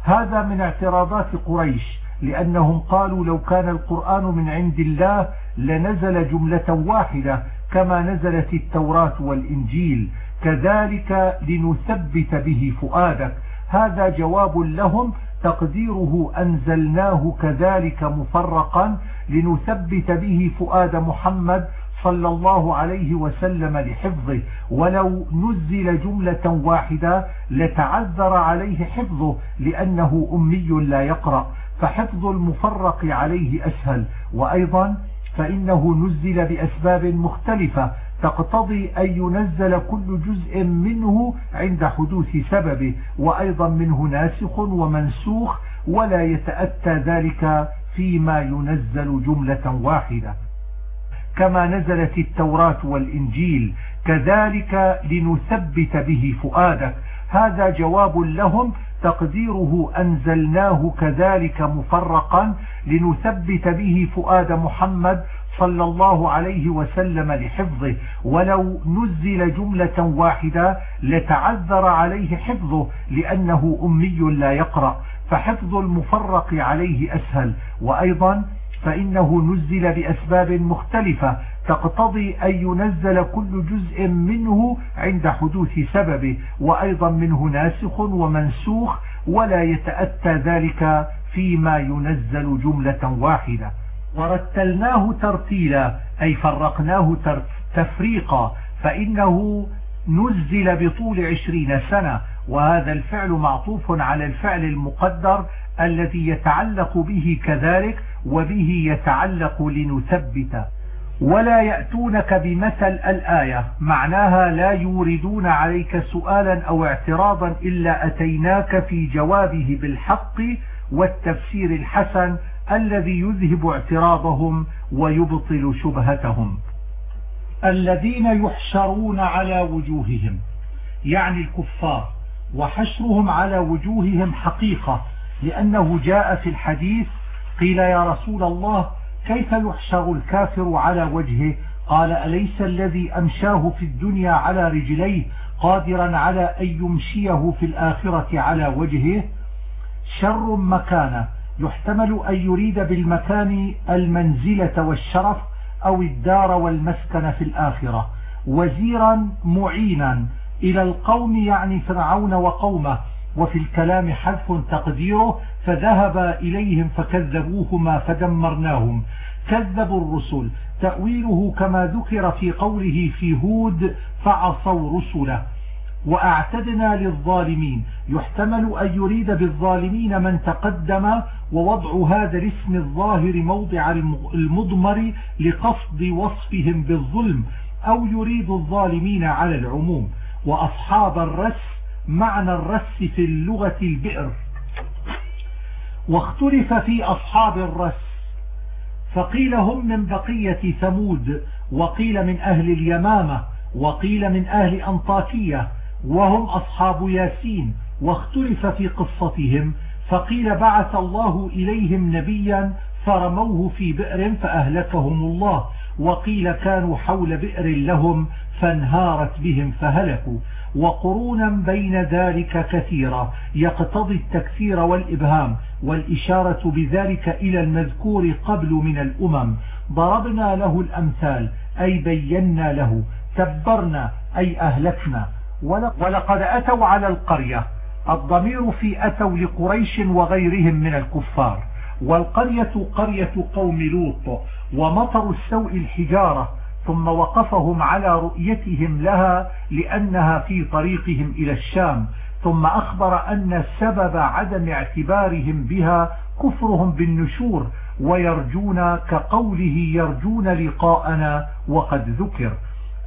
هذا من اعتراضات قريش. لأنهم قالوا لو كان القرآن من عند الله لنزل جملة واحدة كما نزلت التوراة والإنجيل. كذلك لنثبت به فؤادك. هذا جواب لهم تقديره أنزلناه كذلك مفرقا لنثبت به فؤاد محمد صلى الله عليه وسلم لحفظه. ولو نزل جملة واحدة لتعذر عليه حفظه لأنه أمي لا يقرأ. فحفظ المفرق عليه أسهل. وأيضا فإنه نزل بأسباب مختلفة تقتضي أن ينزل كل جزء منه عند حدوث سببه. وأيضا منه ناسخ ومنسوخ ولا يتأتى ذلك فيما ينزل جملة واحدة. كما نزلت التوراة والإنجيل كذلك لنثبت به فؤادك. هذا جواب لهم تقديره أنزلناه كذلك مفرقا لنثبت به فؤاد محمد صلى الله عليه وسلم لحفظه. ولو نزل جملة واحدة لتعذر عليه حفظه لأنه أمي لا يقرأ. فحفظ المفرق عليه أسهل. وأيضا فإنه نزل بأسباب مختلفة تقتضي أن ينزل كل جزء منه عند حدوث سببه وأيضا منه ناسخ ومنسوخ ولا يتأتى ذلك فيما ينزل جملة واحدة. ورتلناه ترتيلا أي فرقناه تفريقا فإنه نزل بطول عشرين سنة. وهذا الفعل معطوف على الفعل المقدر الذي يتعلق به كذلك وبه يتعلق لنثبت. ولا يأتونك بمثل الآية. معناها لا يوردون عليك سؤالا أو اعتراضا إلا أتيناك في جوابه بالحق والتفسير الحسن الذي يذهب اعتراضهم ويبطل شبهتهم. الذين يحشرون على وجوههم يعني الكفار وحشرهم على وجوههم حقيقة لأنه جاء في الحديث قيل يا رسول الله كيف يحشر الكافر على وجهه؟ قال أليس الذي أمشاه في الدنيا على رجليه قادرا على أن يمشيه في الآخرة على وجهه؟ شر مكانه يحتمل أن يريد بالمكان المنزلة والشرف أو الدار والمسكن في الآخرة. وزيرا معينا. إلى القوم يعني فرعون وقومه. وفي الكلام حذف تقديره فذهب إليهم فكذبوهما فدمرناهم. كذبوا الرسل. تأويله كما ذكر في قوله في هود فعصوا رسله. وأعتدنا للظالمين. يحتمل أن يريد بالظالمين من تقدم ووضع هذا الاسم الظاهر موضع المضمر لقصد وصفهم بالظلم أو يريد الظالمين على العموم. وأصحاب الرس معنى الرس في اللغة البئر. واختلف في أصحاب الرس. فقيل هم من بقية ثمود وقيل من أهل اليمامة وقيل من أهل أنطاكية وهم أصحاب ياسين واختلف في قصتهم فقيل بعث الله إليهم نبيا فرموه في بئر فأهلكهم الله وقيل كانوا حول بئر لهم فانهارت بهم فهلكوا. وقرونا بين ذلك كثيرا يقتضي التكثير والإبهام والإشارة بذلك إلى المذكور قبل من الأمم. ضربنا له الأمثال أي بينا له. تبرنا أي أهلكنا. ولقد أتوا على القرية. الضمير في أتوا لقريش وغيرهم من الكفار. والقرية قرية قوم لوط. ومطر السوء الحجارة. ثم وقفهم على رؤيتهم لها لأنها في طريقهم إلى الشام. ثم أخبر أن سبب عدم اعتبارهم بها كفرهم بالنشور ويرجون كقوله يرجون لقاءنا وقد ذكر.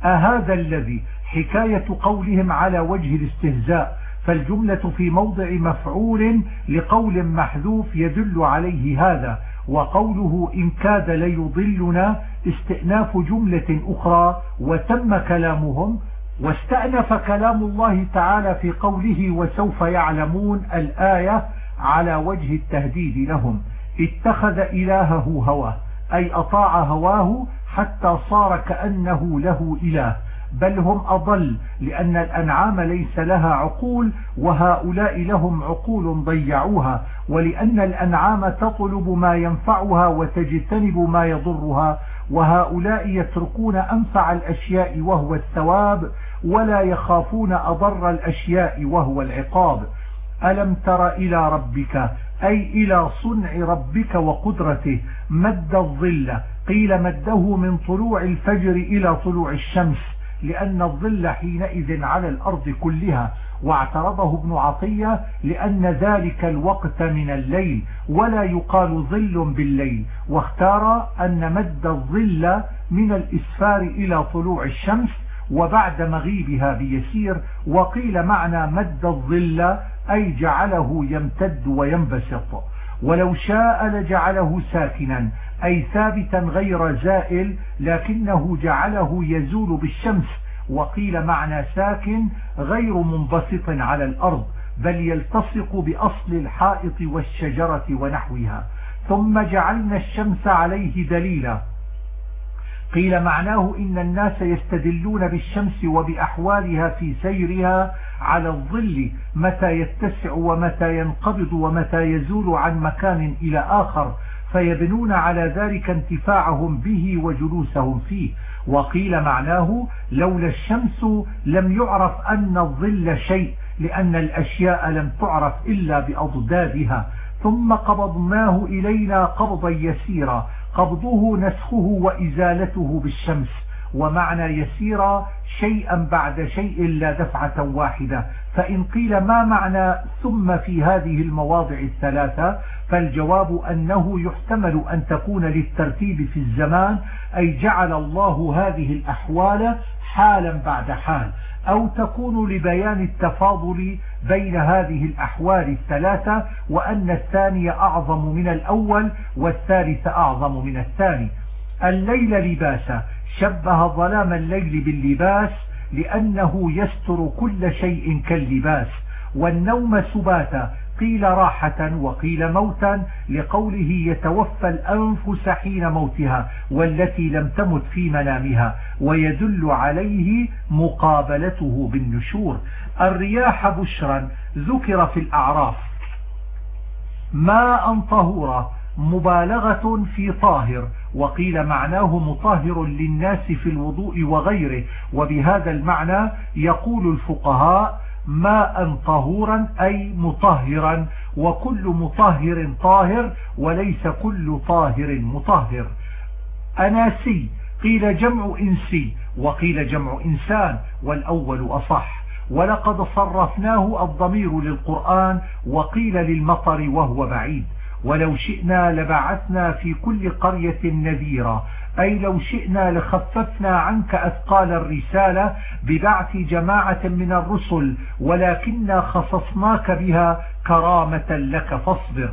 أهذا الذي؟ حكاية قولهم على وجه الاستهزاء. فالجملة في موضع مفعول لقول محذوف يدل عليه هذا. وقوله إن كاد ليضلنا استئناف جملة أخرى وتم كلامهم واستأنف كلام الله تعالى في قوله وسوف يعلمون الآية على وجه التهديد لهم. اتخذ إلهه هواه أي أطاع هواه حتى صار كأنه له إله. بل هم أضل لأن الأنعام ليس لها عقول وهؤلاء لهم عقول ضيعوها ولأن الأنعام تطلب ما ينفعها وتجتنب ما يضرها وهؤلاء يتركون أنفع الأشياء وهو الثواب ولا يخافون أضر الأشياء وهو العقاب. ألم تر إلى ربك؟ أي إلى صنع ربك وقدرته. مد الظل. قيل مده من طلوع الفجر إلى طلوع الشمس. لأن الظل حينئذ على الأرض كلها واعترضه ابن عطية لأن ذلك الوقت من الليل ولا يقال ظل بالليل واختار أن مد الظل من الإسفار إلى طلوع الشمس وبعد مغيبها بيسير وقيل معنى مد الظل أي جعله يمتد وينبسط. ولو شاء لجعله ساكنا أي ثابتا غير زائل لكنه جعله يزول بالشمس. وقيل معنى ساكن غير منبسط على الأرض بل يلتصق بأصل الحائط والشجرة ونحوها. ثم جعلنا الشمس عليه دليلا. قيل معناه إن الناس يستدلون بالشمس وبأحوالها في سيرها على الظل متى يتسع ومتى ينقبض ومتى يزول عن مكان إلى آخر. فيبنون على ذلك انتفاعهم به وجلوسهم فيه. وقيل معناه لولا الشمس لم يعرف أن الظل شيء لأن الأشياء لم تعرف إلا بأضدادها. ثم قبضناه إلينا قبضا يسيرا قبضه نسخه وإزالته بالشمس. ومعنى يسيرا شيئا بعد شيء لا دفعة واحدة. فإن قيل ما معنى ثم في هذه المواضع الثلاثة فالجواب أنه يحتمل أن تكون للترتيب في الزمان أي جعل الله هذه الأحوال حالا بعد حال أو تكون لبيان التفاضل بين هذه الأحوال الثلاثة وأن الثاني أعظم من الأول والثالث أعظم من الثاني. الليل لباسا. شبه ظلام الليل باللباس لأنه يستر كل شيء كاللباس. والنوم سباتا قيل راحة وقيل موتا لقوله يتوفى الأنفس حين موتها والتي لم تمت في منامها ويدل عليه مقابلته بالنشور. الرياح بشرا ذكر في الأعراف. ماء طهورا مبالغة في طاهر وقيل معناه مطهر للناس في الوضوء وغيره. وبهذا المعنى يقول الفقهاء ماء طهورا أي مطهرا وكل مطهر طاهر وليس كل طاهر مطهر. أناسي قيل جمع إنسي وقيل جمع إنسان والأول أصح. ولقد صرفناه الضمير للقرآن وقيل للمطر وهو بعيد. ولو شئنا لبعثنا في كل قرية نذيرا. أي لو شئنا لخففنا عنك أثقال الرسالة ببعث جماعة من الرسل ولكننا خصصناك بها كرامة لك فاصبر.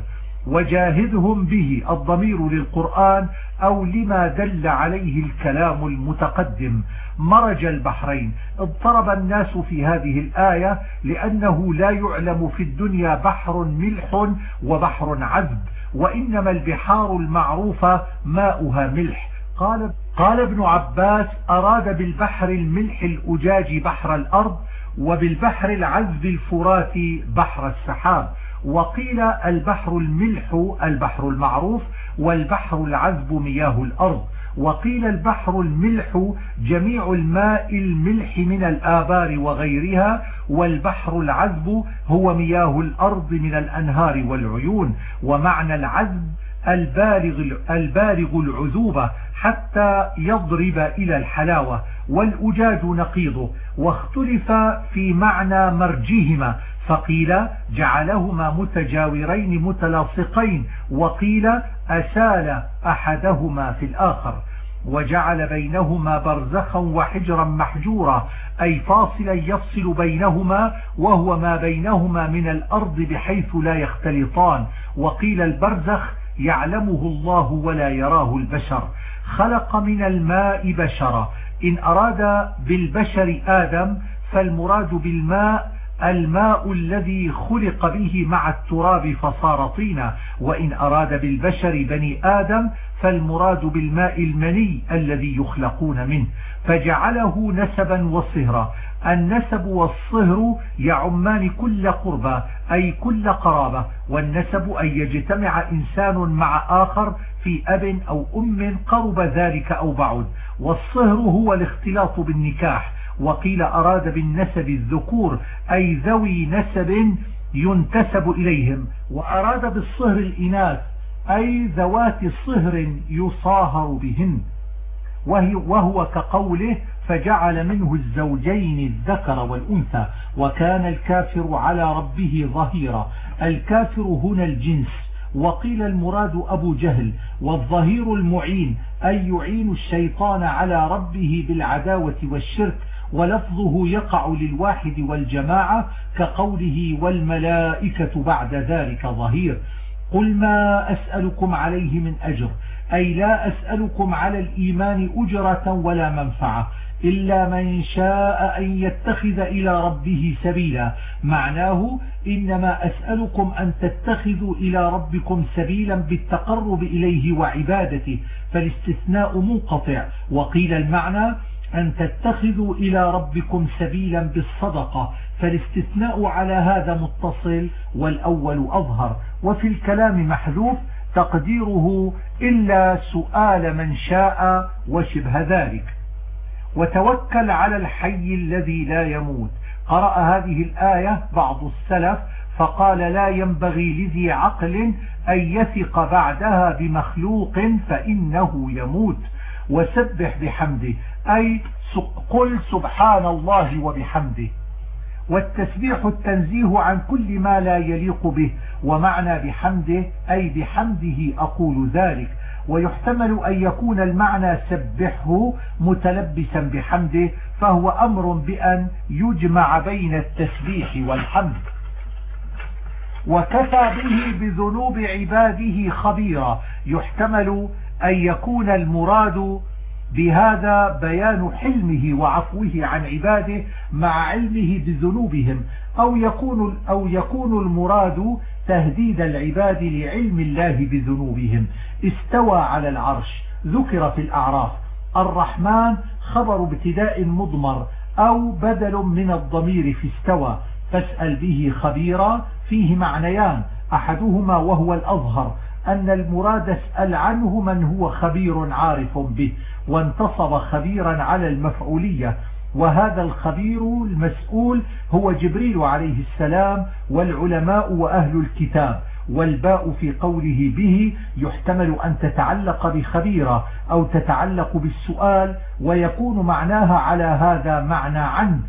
وجاهدهم به الضمير للقرآن أو لما دل عليه الكلام المتقدم. مرج البحرين. اضطرب الناس في هذه الآية لأنه لا يعلم في الدنيا بحر ملح وبحر عذب وإنما البحار المعروفة ماؤها ملح. قال, قال ابن عباس أراد بالبحر الملح الأجاج بحر الأرض وبالبحر العذب الفرات بحر السحاب. وقيل البحر الملح البحر المعروف والبحر العذب مياه الأرض. وقيل البحر الملح جميع الماء الملح من الآبار وغيرها والبحر العذب هو مياه الأرض من الأنهار والعيون. ومعنى العذب البالغ, البالغ العذوبة حتى يضرب إلى الحلاوة والأجاج نقيضه. واختلف في معنى مرجهما فقيل جعلهما متجاورين متلاصقين وقيل أسال أحدهما في الآخر وجعل بينهما برزخا وحجرا محجورا أي فاصلا يفصل بينهما وهو ما بينهما من الأرض بحيث لا يختلطان وقيل البرزخ يعلمه الله ولا يراه البشر خلق من الماء بشرا إن أراد بالبشر آدم فالمراد بالماء الماء الذي خلق به مع التراب فصار طينا وإن أراد بالبشر بني آدم فالمراد بالماء المني الذي يخلقون منه. فجعله نسبا وصهرا. النسب والصهر يعمان كل قربة أي كل قرابة. والنسب أن يجتمع إنسان مع آخر في أب أو أم قرب ذلك أو بعد. والصهر هو الاختلاط بالنكاح. وقيل أراد بالنسب الذكور أي ذوي نسب ينتسب إليهم وأراد بالصهر الإناث أي ذوات صهر يصاهر بهن. وهو كقوله فجعل منه الزوجين الذكر والأنثى وكان الكافر على ربه ظهيرا. الكافر هنا الجنس. وقيل المراد أبو جهل والظهير المعين أي يعين الشيطان على ربه بالعداوة والشرك ولفظه يقع للواحد والجماعة كقوله والملائكة بعد ذلك ظهير. قل ما أسألكم عليه من أجر أي لا أسألكم على الإيمان أجرة ولا منفعة إلا من شاء أن يتخذ إلى ربه سبيلا. معناه إنما أسألكم أن تتخذوا إلى ربكم سبيلا بالتقرب إليه وعبادته فالاستثناء منقطع. وقيل المعنى أن تتخذوا إلى ربكم سبيلا بالصدقة فالاستثناء على هذا متصل والأول أظهر. وفي الكلام محذوف تقديره إلا سؤال من شاء وشبه ذلك. وتوكل على الحي الذي لا يموت. قرأ هذه الآية بعض السلف فقال لا ينبغي لذي عقل أن يثق بعدها بمخلوق فإنه يموت. وسبح بحمده. أي قل سبحان الله وبحمده. والتسبيح التنزيه عن كل ما لا يليق به. ومعنى بحمده أي بحمده أقول ذلك. ويحتمل أن يكون المعنى سبحه متلبسا بحمده. فهو أمر بأن يجمع بين التسبيح والحمد. وكفى به بذنوب عباده خبيرا. يحتمل أن يكون المراد بهذا بيان حلمه وعفوه عن عباده مع علمه بذنوبهم أو يكون, أو يكون المراد تهديد العباد لعلم الله بذنوبهم. استوى على العرش ذكر في الأعراف الرحمن خبر ابتداء مضمر أو بدل من الضمير في استوى. فاسأل به خبيرا فيه معنيان أحدهما وهو الأظهر. أن المراد اسأل عنه من هو خبير عارف به وانتصب خبيرا على المفعولية. وهذا الخبير المسؤول هو جبريل عليه السلام والعلماء وأهل الكتاب. والباء في قوله به يحتمل أن تتعلق بخبيرة أو تتعلق بالسؤال ويكون معناها على هذا معنى عنه.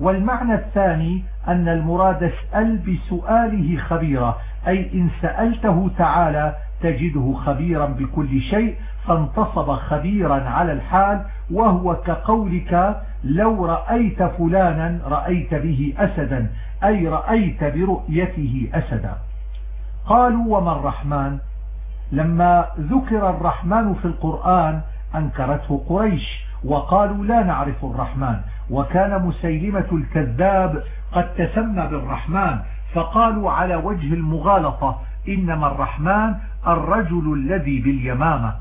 والمعنى الثاني أن المراد اسأل بسؤاله خبيرا أي إن سألته تعالى تجده خبيرا بكل شيء فانتصب خبيرا على الحال وهو كقولك لو رأيت فلانا رأيت به أسدا أي رأيت برؤيته أسدا. قالوا وما الرحمن؟ لما ذكر الرحمن في القرآن أنكرته قريش وقالوا لا نعرف الرحمن وكان مسيلمة الكذاب قد تسمى بالرحمن فقالوا على وجه المغالطة إنما الرحمن الرجل الذي باليمامة.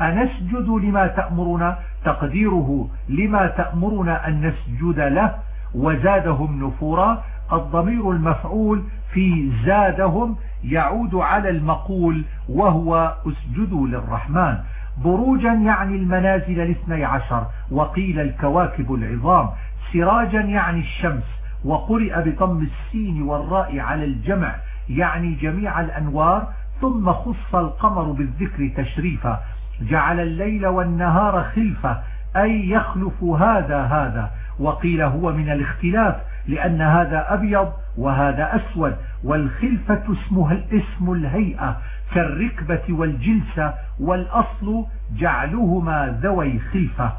أنسجد لما تأمرنا؟ تقديره لما تأمرنا أن نسجد له؟ وزادهم نفورا؟ الضمير المفعول في زادهم يعود على المقول وهو أسجدوا للرحمن. بروجا يعني المنازل الاثني عشر وقيل الكواكب العظام. سراجا يعني الشمس. وقرئ بضم السين والراء على الجمع يعني جميع الأنوار ثم خص القمر بالذكر تشريفا. جعل الليل والنهار خلفة أي يخلف هذا هذا. وقيل هو من الاختلاف لأن هذا أبيض وهذا أسود والخلفة اسمها الاسم الهيئة كالركبة والجلسة والأصل جعلهما ذوي خلفة.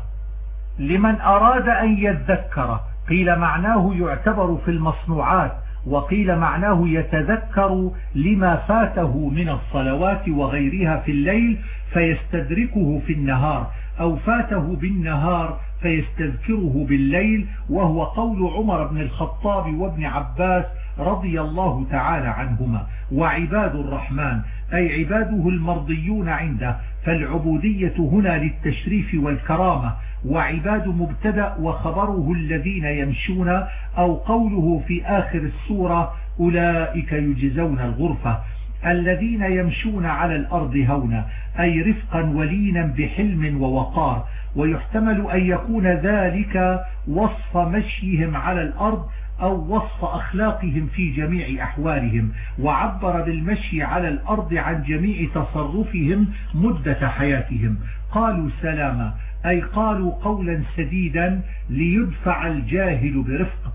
لمن أراد أن يذكر قيل معناه يعتبر في المصنوعات وقيل معناه يتذكر لما فاته من الصلوات وغيرها في الليل فيستدركه في النهار أو فاته بالنهار فيستذكره بالليل وهو قول عمر بن الخطاب وابن عباس رضي الله تعالى عنهما. وعباد الرحمن أي عباده المرضيون عنده فالعبودية هنا للتشريف والكرامة وعباد مبتدأ وخبره الذين يمشون أو قوله في آخر السورة أولئك يجزون الغرفة. الذين يمشون على الأرض هونا أي رفقا ولينا بحلم ووقار. ويحتمل أن يكون ذلك وصف مشيهم على الأرض أو وصف أخلاقهم في جميع أحوالهم وعبر بالمشي على الأرض عن جميع تصرفهم مدة حياتهم. قالوا سلاما أي قالوا قولا سديدا ليدفع الجاهل برفق.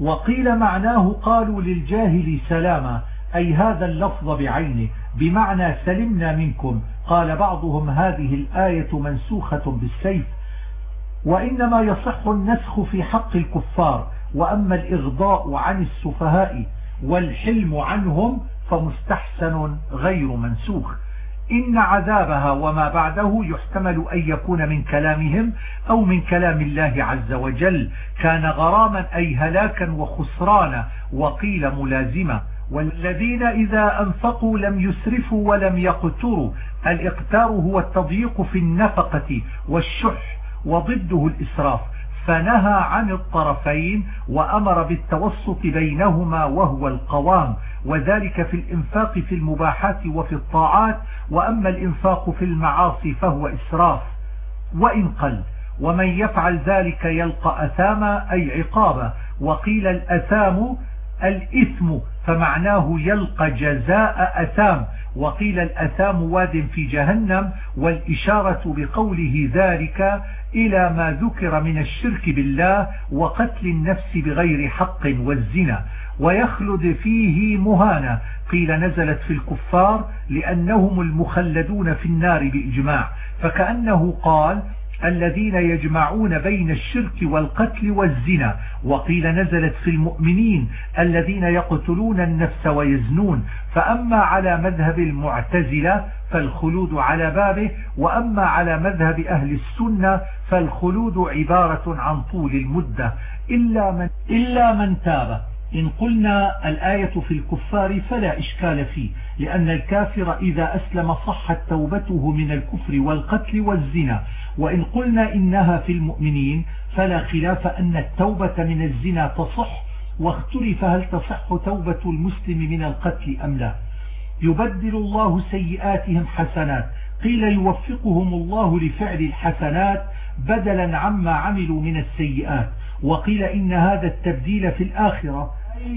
وقيل معناه قالوا للجاهل سلاما أي هذا اللفظ بعينه. بمعنى سلمنا منكم. قال بعضهم هذه الآية منسوخة بالسيف. وإنما يصح النسخ في حق الكفار. وأما الإغضاء عن السفهاء والحلم عنهم فمستحسن غير منسوخ. إن عذابها وما بعده يحتمل أن يكون من كلامهم أو من كلام الله عز وجل. كان غراما أي هلاكا وخسرانا وقيل ملازمة. والذين إذا أنفقوا لم يسرفوا ولم يقتروا. الإقتار هو التضييق في النفقة والشح وضده الإسراف. فنهى عن الطرفين وأمر بالتوسط بينهما وهو القوام وذلك في الإنفاق في المباحات وفي الطاعات وأما الإنفاق في المعاصي فهو إسراف وإن قل. ومن يفعل ذلك يلقى أثاما أي عقابا. وقيل الأثام الإثم فمعناه يلقى جزاء أثام. وقيل الأثام واد في جهنم والإشارة بقوله ذلك إلى ما ذكر من الشرك بالله وقتل النفس بغير حق والزنا. ويخلد فيه مهانا. قيل نزلت في الكفار لأنهم المخلدون في النار بإجماع. فكأنه قال الذين يجمعون بين الشرك والقتل والزنا. وقيل نزلت في المؤمنين الذين يقتلون النفس ويزنون. فأما على مذهب المعتزلة فالخلود على بابه وأما على مذهب أهل السنة فالخلود عبارة عن طول المدة. إلا من, إلا من تاب. إن قلنا الآية في الكفار فلا إشكال فيه لأن الكافر إذا أسلم صحت توبته من الكفر والقتل والزنا. وإن قلنا إنها في المؤمنين فلا خلاف أن التوبة من الزنا تصح واختلف هل تصح توبة المسلم من القتل أم لا. يبدل الله سيئاتهم حسنات قيل يوفقهم الله لفعل الحسنات بدلا عما عملوا من السيئات وقيل إن هذا التبديل في الآخرة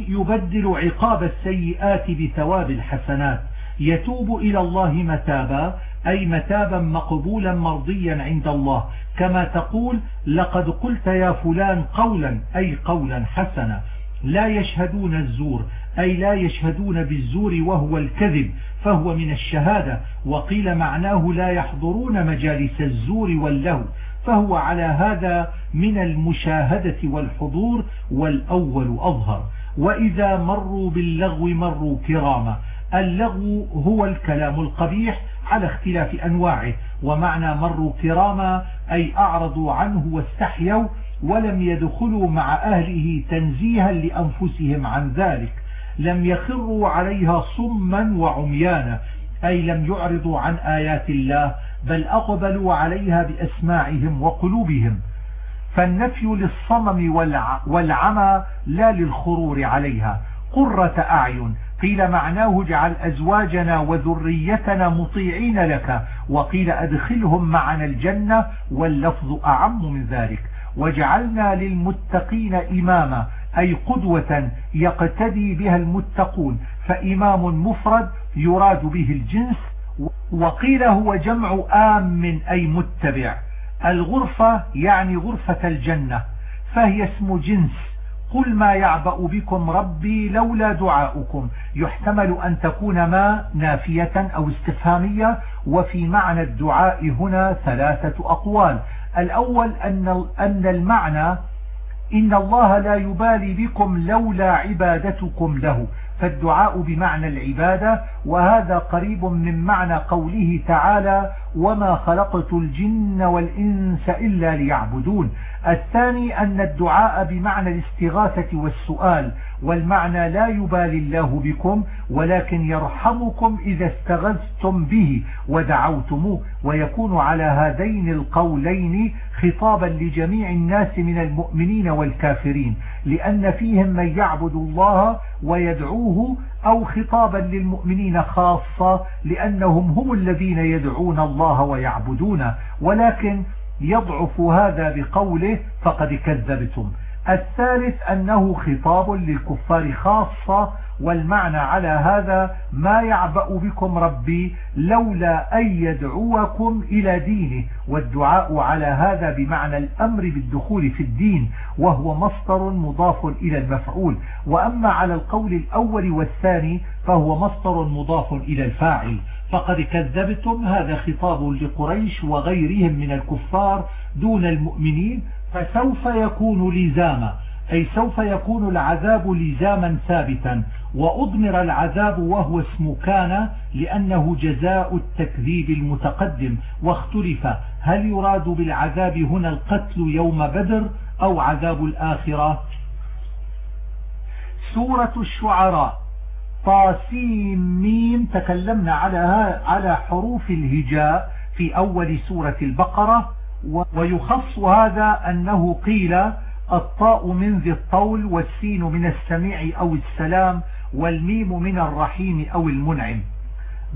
يبدل عقاب السيئات بثواب الحسنات. يتوب إلى الله متابا أي متابا مقبولا مرضيا عند الله. كما تقول لقد قلت يا فلان قولا أي قولا حسنا. لا يشهدون الزور أي لا يشهدون بالزور وهو الكذب فهو من الشهادة. وقيل معناه لا يحضرون مجالس الزور واللهو فهو على هذا من المشاهدة والحضور والأول أظهر. وإذا مروا باللغو مروا كراما. اللغو هو الكلام القبيح على اختلاف أنواعه ومعنى مروا كراما أي أعرضوا عنه واستحيوا ولم يدخلوا مع أهله تنزيها لأنفسهم عن ذلك. لم يخروا عليها صما وعميانا أي لم يعرضوا عن آيات الله بل أقبلوا عليها بأسماعهم وقلوبهم. فالنفي للصمم والعمى لا للخرور عليها. قرة أعين قيل معناه اجعل أزواجنا وذريتنا مطيعين لك وقيل أدخلهم معنا الجنة واللفظ أعم من ذلك. وجعلنا للمتقين إماما أي قدوة يقتدي بها المتقون فإمام مفرد يراد به الجنس وقيل هو جمع آم أي متبع. الغرفة يعني غرفة الجنة فهي اسم جنس. قل ما يعبأ بكم ربي لولا دعاؤكم. يحتمل أن تكون ما نافية أو استفهامية وفي معنى الدعاء هنا ثلاثة أقوال. الأول أن, أن المعنى إن الله لا يبالي بكم لولا عبادتكم له. فالدعاء بمعنى العبادة وهذا قريب من معنى قوله تعالى وما خلقت الجن والإنس إلا ليعبدون الثاني أن الدعاء بمعنى الاستغاثة والسؤال والمعنى لا يبالي الله بكم ولكن يرحمكم إذا استغثتم به ودعوتموه ويكون على هذين القولين خطابا لجميع الناس من المؤمنين والكافرين لأن فيهم من يعبد الله ويدعوه أو خطابا للمؤمنين خاصة لأنهم هم الذين يدعون الله ويعبدون ولكن يضعف هذا بقوله فقد كذبتم. الثالث أنه خطاب للكفار خاصة والمعنى على هذا ما يعبأ بكم ربي لولا أن يدعوكم إلى دينه. والدعاء على هذا بمعنى الأمر بالدخول في الدين وهو مصدر مضاف إلى المفعول. وأما على القول الأول والثاني فهو مصدر مضاف إلى الفاعل. فقد كذبتم هذا خطاب لقريش وغيرهم من الكفار دون المؤمنين فسوف يكون لزاما أي سوف يكون العذاب لزاما ثابتا وأضمر العذاب وهو اسم كان لأنه جزاء التكذيب المتقدم واختلف هل يراد بالعذاب هنا القتل يوم بدر أو عذاب الآخرة؟ سورة الشعراء طاسيم ميم تكلمنا على على حروف الهجاء في أول سورة البقرة ويخص هذا أنه قيل الطاء من ذي الطول والسين من السميع أو السلام والميم من الرحيم أو المنعم.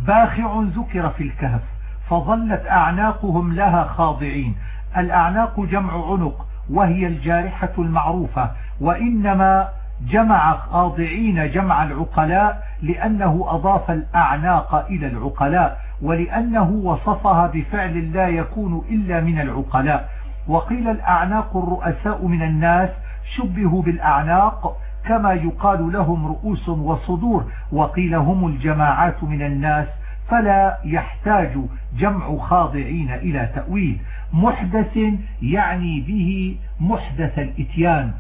باخع ذكر في الكهف فظلت أعناقهم لها خاضعين. الأعناق جمع عنق وهي الجارحة المعروفة وإنما جمع خاضعين جمع العقلاء لأنه أضاف الأعناق إلى العقلاء ولأنه وصفها بفعل لا يكون إلا من العقلاء. وقيل الأعناق الرؤساء من الناس شبهوا بالأعناق كما يقال لهم رؤوس وصدور وقيل هم الجماعات من الناس فلا يحتاج جمع خاضعين إلى تأويل. محدث يعني به محدث الإتيان.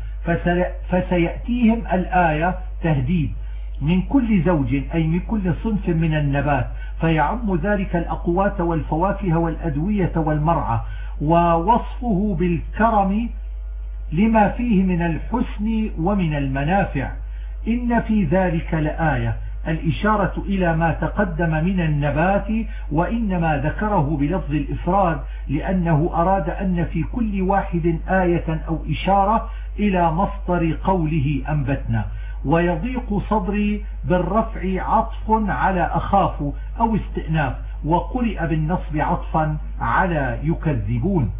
فسيأتيهم الآية تهديد من كل زوج أي من كل صنف من النبات فيعم ذلك الأقوات والفواكه والأدوية والمرعى ووصفه بالكرم لما فيه من الحسن ومن المنافع. إن في ذلك لآية الإشارة إلى ما تقدم من النبات وإنما ذكره بلفظ الإفراد لأنه أراد أن في كل واحد آية أو إشارة إلى مصدر قوله أنبتنا. ويضيق صدري بالرفع عطف على أخاف أو استئناف وقرئ بالنصب عطفا على يكذبون.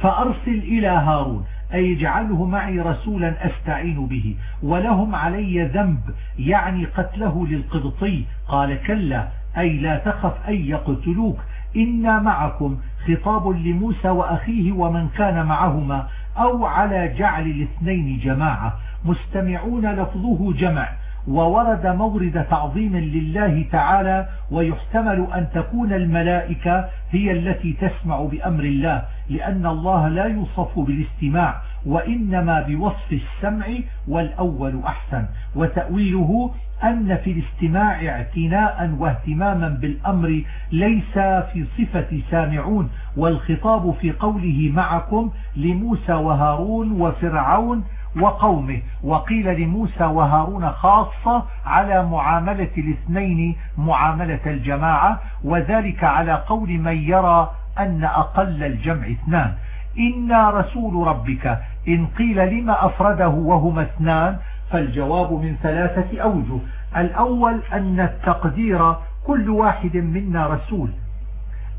فأرسل إلى هارون أي اجعله معي رسولا أستعين به ولهم علي ذنب يعني قتله للقبطي. قال كلا أي لا تخف أن يقتلوك إنا معكم خطاب لموسى وأخيه ومن كان معهما. أو على جعل الاثنين جماعة مستمعون لفظه جمع وورد مورد تعظيم لله تعالى ويحتمل أن تكون الملائكة هي التي تسمع بأمر الله لأن الله لا يوصف بالاستماع وإنما بوصف السمع والأول أحسن وتأويله أن في الاستماع اعتناء واهتماما بالأمر ليس في صفة سامعون والخطاب في قوله معكم لموسى وهارون وفرعون وقومه وقيل لموسى وهارون خاصة على معاملة الاثنين معاملة الجماعة وذلك على قول من يرى أن أقل الجمع اثنان. إنا رسول ربك إن قيل لما أفرده وهما اثنان فالجواب من ثلاثة أوجه. الأول أن التقدير كل واحد منا رسول.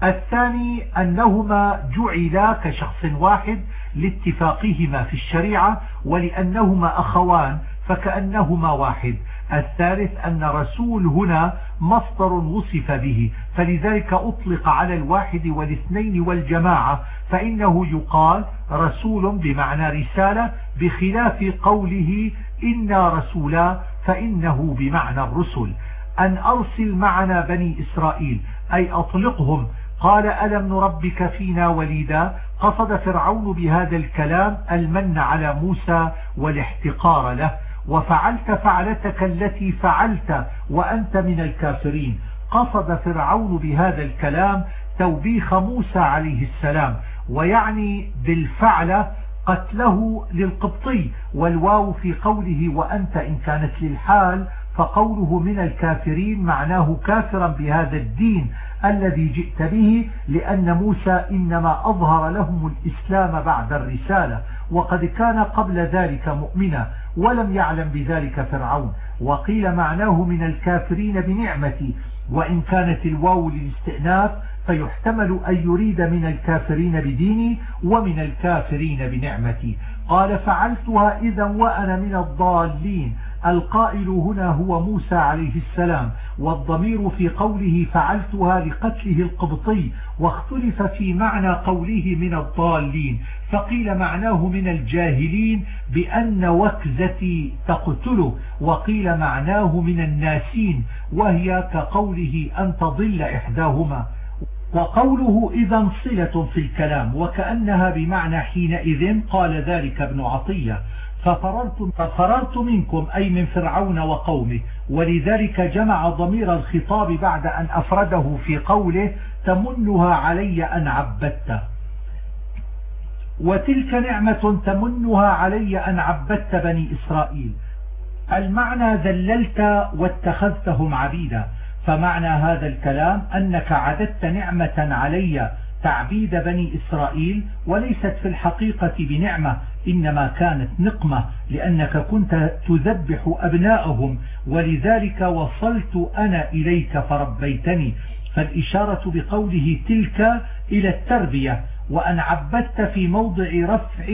الثاني أنهما جعلا كشخص واحد لاتفاقهما في الشريعة ولأنهما أخوان فكأنهما واحد. الثالث أن رسول هنا مصدر وصف به فلذلك أطلق على الواحد والاثنين والجماعة فإنه يقال رسول بمعنى رسالة بخلاف قوله إنا رسولا فإنه بمعنى الرسل. أن أرسل معنا بني إسرائيل أي أطلقهم. قال ألم نربك فينا وليدا؟ قصد فرعون بهذا الكلام المن على موسى والاحتقار له. وفعلت فعلتك التي فعلت وأنت من الكافرين. قصد فرعون بهذا الكلام توبيخ موسى عليه السلام ويعني بالفعل قتله للقبطي والواو في قوله وأنت إن كانت للحال فقوله من الكافرين معناه كافرا بهذا الدين الذي جئت به لأن موسى إنما أظهر لهم الإسلام بعد الرسالة وقد كان قبل ذلك مؤمنا. ولم يعلم بذلك فرعون. وقيل معناه من الكافرين بنعمتي وإن كانت الواو للاستئناف فيحتمل أن يريد من الكافرين بديني ومن الكافرين بنعمتي. قال فعلتها إذا وأنا من الضالين. القائل هنا هو موسى عليه السلام والضمير في قوله فعلتها لقتله القبطي واختلف في معنى قوله من الضالين فقيل معناه من الجاهلين بأن وكزتي تقتله وقيل معناه من الناسين وهي كقوله أن تضل إحداهما. وقوله إذا صلة في الكلام وكأنها بمعنى حينئذ قال ذلك ابن عطية. ففررت, ففررت منكم أي من فرعون وقومه ولذلك جمع ضمير الخطاب بعد أن أفرده في قوله تمنها علي أن عبدت. وتلك نعمة تمنها علي أن عبدت بني إسرائيل. المعنى ذللت واتخذتهم عبيدا. فمعنى هذا الكلام أنك عددت نعمة علي تعبيد بني إسرائيل وليست في الحقيقة بنعمة إنما كانت نقمة لأنك كنت تذبح أبناءهم ولذلك وصلت أنا إليك فربيتني. فالإشارة بقوله تلك إلى التربية وأن عبدت في موضع رفع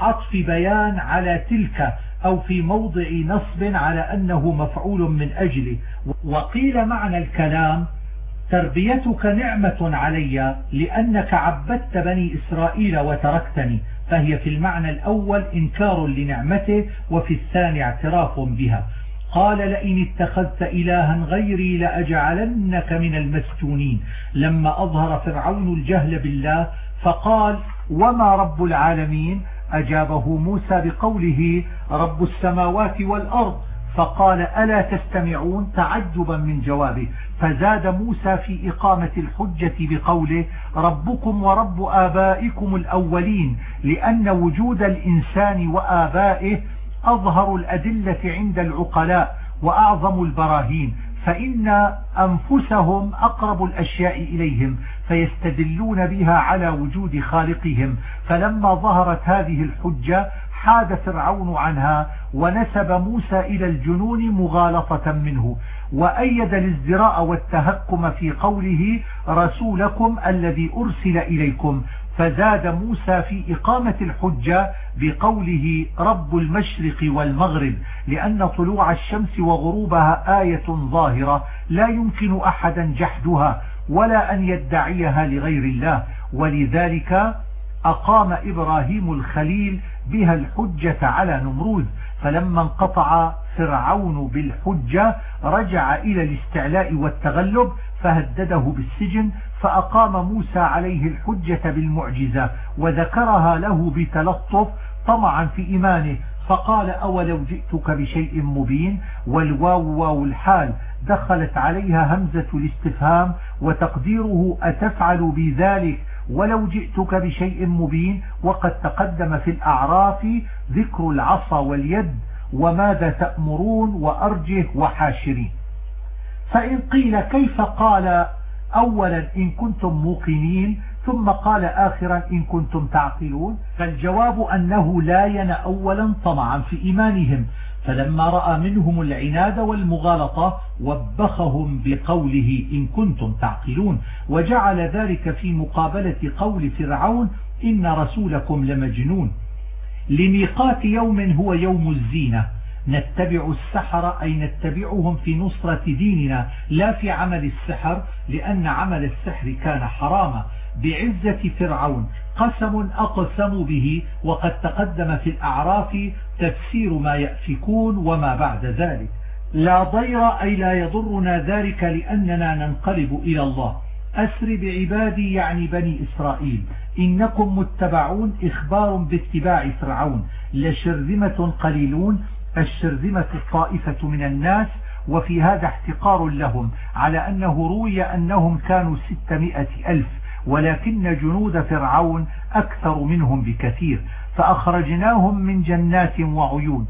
عطف بيان على تلك أو في موضع نصب على أنه مفعول من أجله. وقيل معنى الكلام تربيتك نعمة علي لأنك عبدت بني إسرائيل وتركتني. فهي في المعنى الأول إنكار لنعمته وفي الثاني اعتراف بها. قال لئن اتخذت إلها غيري لأجعلنك من المسجونين. لما أظهر فرعون الجهل بالله فقال وما رب العالمين؟ أجابه موسى بقوله رب السماوات والأرض. فقال ألا تستمعون تعجبا من جوابه. فزاد موسى في إقامة الحجة بقوله ربكم ورب آبائكم الأولين لأن وجود الإنسان وآبائه أظهر الأدلة عند العقلاء وأعظم البراهين فإن أنفسهم أقرب الأشياء إليهم فيستدلون بها على وجود خالقهم. فلما ظهرت هذه الحجة حاد فرعون عنها ونسب موسى إلى الجنون مغالطة منه وأيد الازدراء والتهكم في قوله رسولكم الذي أرسل إليكم فزاد موسى في إقامة الحجة بقوله رب المشرق والمغرب لأن طلوع الشمس وغروبها آية ظاهرة لا يمكن أحدا جحدها ولا أن يدعيها لغير الله ولذلك أقام إبراهيم الخليل بها الحجة على نمرود فلما انقطع فرعون بالحجة رجع إلى الاستعلاء والتغلب فهدده بالسجن فأقام موسى عليه الحجة بالمعجزة وذكرها له بتلطف طمعا في إيمانه. فقال أولو جئتك بشيء مبين؟ والواو واو الحال دخلت عليها همزة الاستفهام وتقديره أتفعل بذلك؟ ولو جئتك بشيء مبين وقد تقدم في الأعراف ذكر العصا واليد وماذا تأمرون وأرجه وحاشرين. فإن قيل كيف قال أولا إن كنتم موقنين ثم قال آخرا إن كنتم تعقلون. فالجواب أنه لا ين أولا طمعا في إيمانهم. فلما رأى منهم العناد والمغالطة وبخهم بقوله إن كنتم تعقلون وجعل ذلك في مقابلة قول فرعون إن رسولكم لمجنون. لميقات يوم هو يوم الزينة نتبع السحر أي نتبعهم في نصرة ديننا لا في عمل السحر لأن عمل السحر كان حراما. بعزة فرعون قسم أقسم به وقد تقدم في الأعراف تفسير ما يأفكون وما بعد ذلك. لا ضير أي لا يضرنا ذلك لأننا ننقلب إلى الله. أسر بعبادي يعني بني إسرائيل. إنكم متبعون إخبار باتباع فرعون. لشرذمة قليلون. الشرذمة الطائفة من الناس. وفي هذا احتقار لهم. على أنه روي أنهم كانوا ستمائة ألف. ولكن جنود فرعون أكثر منهم بكثير فأخرجناهم من جنات وعيون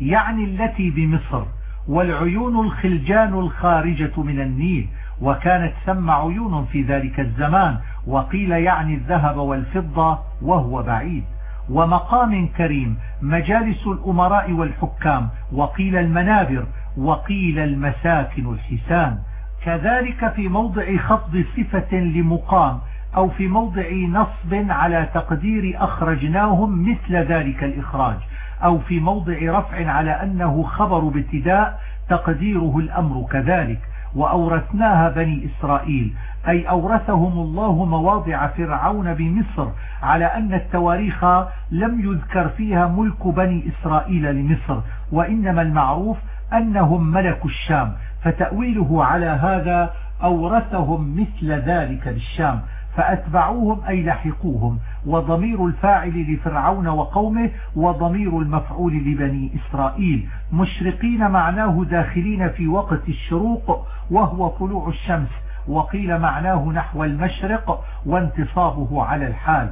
يعني التي بمصر والعيون الخلجان الخارجة من النيل وكانت ثم عيون في ذلك الزمان وقيل يعني الذهب والفضة وهو بعيد. ومقام كريم مجالس الأمراء والحكام وقيل المنابر وقيل المساكن الحسان. كذلك في موضع خفض صفة لمقام أو في موضع نصب على تقدير أخرجناهم مثل ذلك الإخراج أو في موضع رفع على أنه خبر بابتداء تقديره الأمر كذلك وأورثناها بني إسرائيل أي أورثهم الله مواضع فرعون بمصر على أن التواريخ لم يذكر فيها ملك بني إسرائيل لمصر وإنما المعروف أنهم ملكوا الشام فتأويله على هذا أورثهم مثل ذلك للشام فأتبعوهم أي لحقوهم وضمير الفاعل لفرعون وقومه وضمير المفعول لبني إسرائيل مشرقين معناه داخلين في وقت الشروق وهو طلوع الشمس وقيل معناه نحو المشرق وانتصابه على الحال.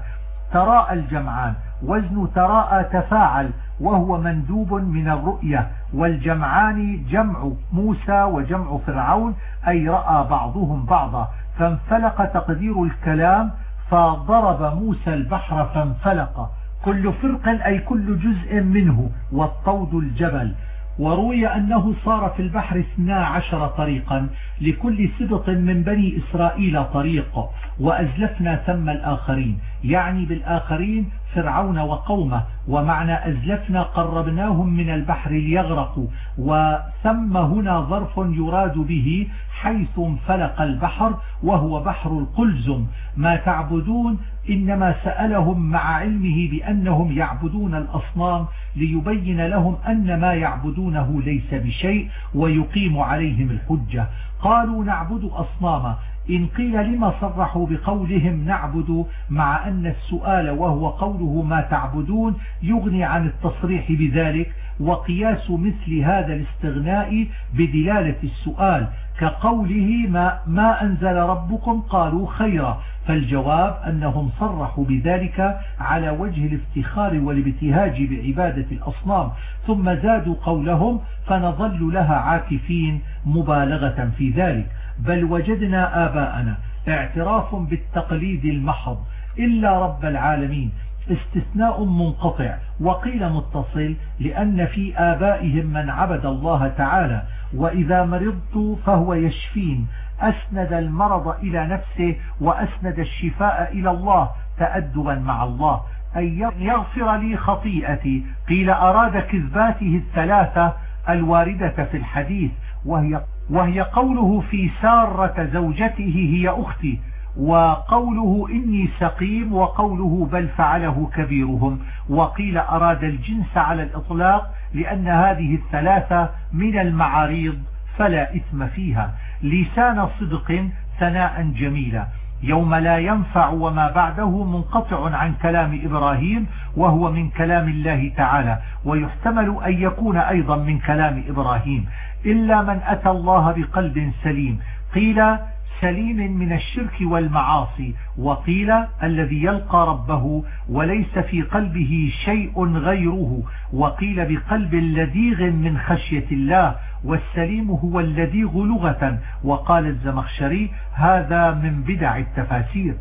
تراءى الجمعان وزن تراءى تفاعل وهو مندوب من الرؤية والجمعان جمع موسى وجمع فرعون أي رأى بعضهم بعضا. فانفلق تقدير الكلام فضرب موسى البحر فانفلق. كل فرق أي كل جزء منه والطود الجبل. وروي أنه صار في البحر اثنا عشر طريقا لكل سبط من بني إسرائيل طريق. وأزلفنا ثم الآخرين يعني بالآخرين فرعون وقومه ومعنى أزلفنا قربناهم من البحر ليغرقوا وثم هنا ظرف يراد به حيث انفلق البحر وهو بحر القلزم. ما تعبدون إنما سألهم مع علمه بأنهم يعبدون الأصنام ليبين لهم أن ما يعبدونه ليس بشيء ويقيم عليهم الحجة. قالوا نعبد أصناما إن قيل لما صرحوا بقولهم نعبد مع أن السؤال وهو قوله ما تعبدون يغني عن التصريح بذلك وقياس مثل هذا الاستغناء بدلالة السؤال كقوله ما, ما أنزل ربكم قالوا خيرا فالجواب أنهم صرحوا بذلك على وجه الافتخار والابتهاج بعبادة الأصنام ثم زادوا قولهم فنظل لها عاكفين مبالغة في ذلك. بل وجدنا آباءنا اعتراف بالتقليد المحض. إلا رب العالمين. استثناء منقطع. وقيل متصل لأن في آبائهم من عبد الله تعالى. وإذا مرضت فهو يشفين. أسند المرض إلى نفسه وأسند الشفاء إلى الله تأدبا مع الله. أن يغفر لي خطيئتي. قيل أراد كذباته الثلاثة الواردة في الحديث. وهي, وهي قوله في سارة زوجته هي أختي وقوله إني سقيم وقوله بل فعله كبيرهم. وقيل أراد الجنس على الإطلاق لأن هذه الثلاثة من المعاريض فلا إثم فيها. لسان صدق ثناء جميلا. يوم لا ينفع وما بعده منقطع عن كلام إبراهيم وهو من كلام الله تعالى. ويحتمل أن يكون أيضا من كلام إبراهيم. إلا من أتى الله بقلب سليم. قيل سليم من الشرك والمعاصي وقيل الذي يلقى ربه وليس في قلبه شيء غيره وقيل بقلب لذيغ من خشية الله والسليم هو اللذيغ لغة وقال الزمخشري هذا من بدع التفاسير.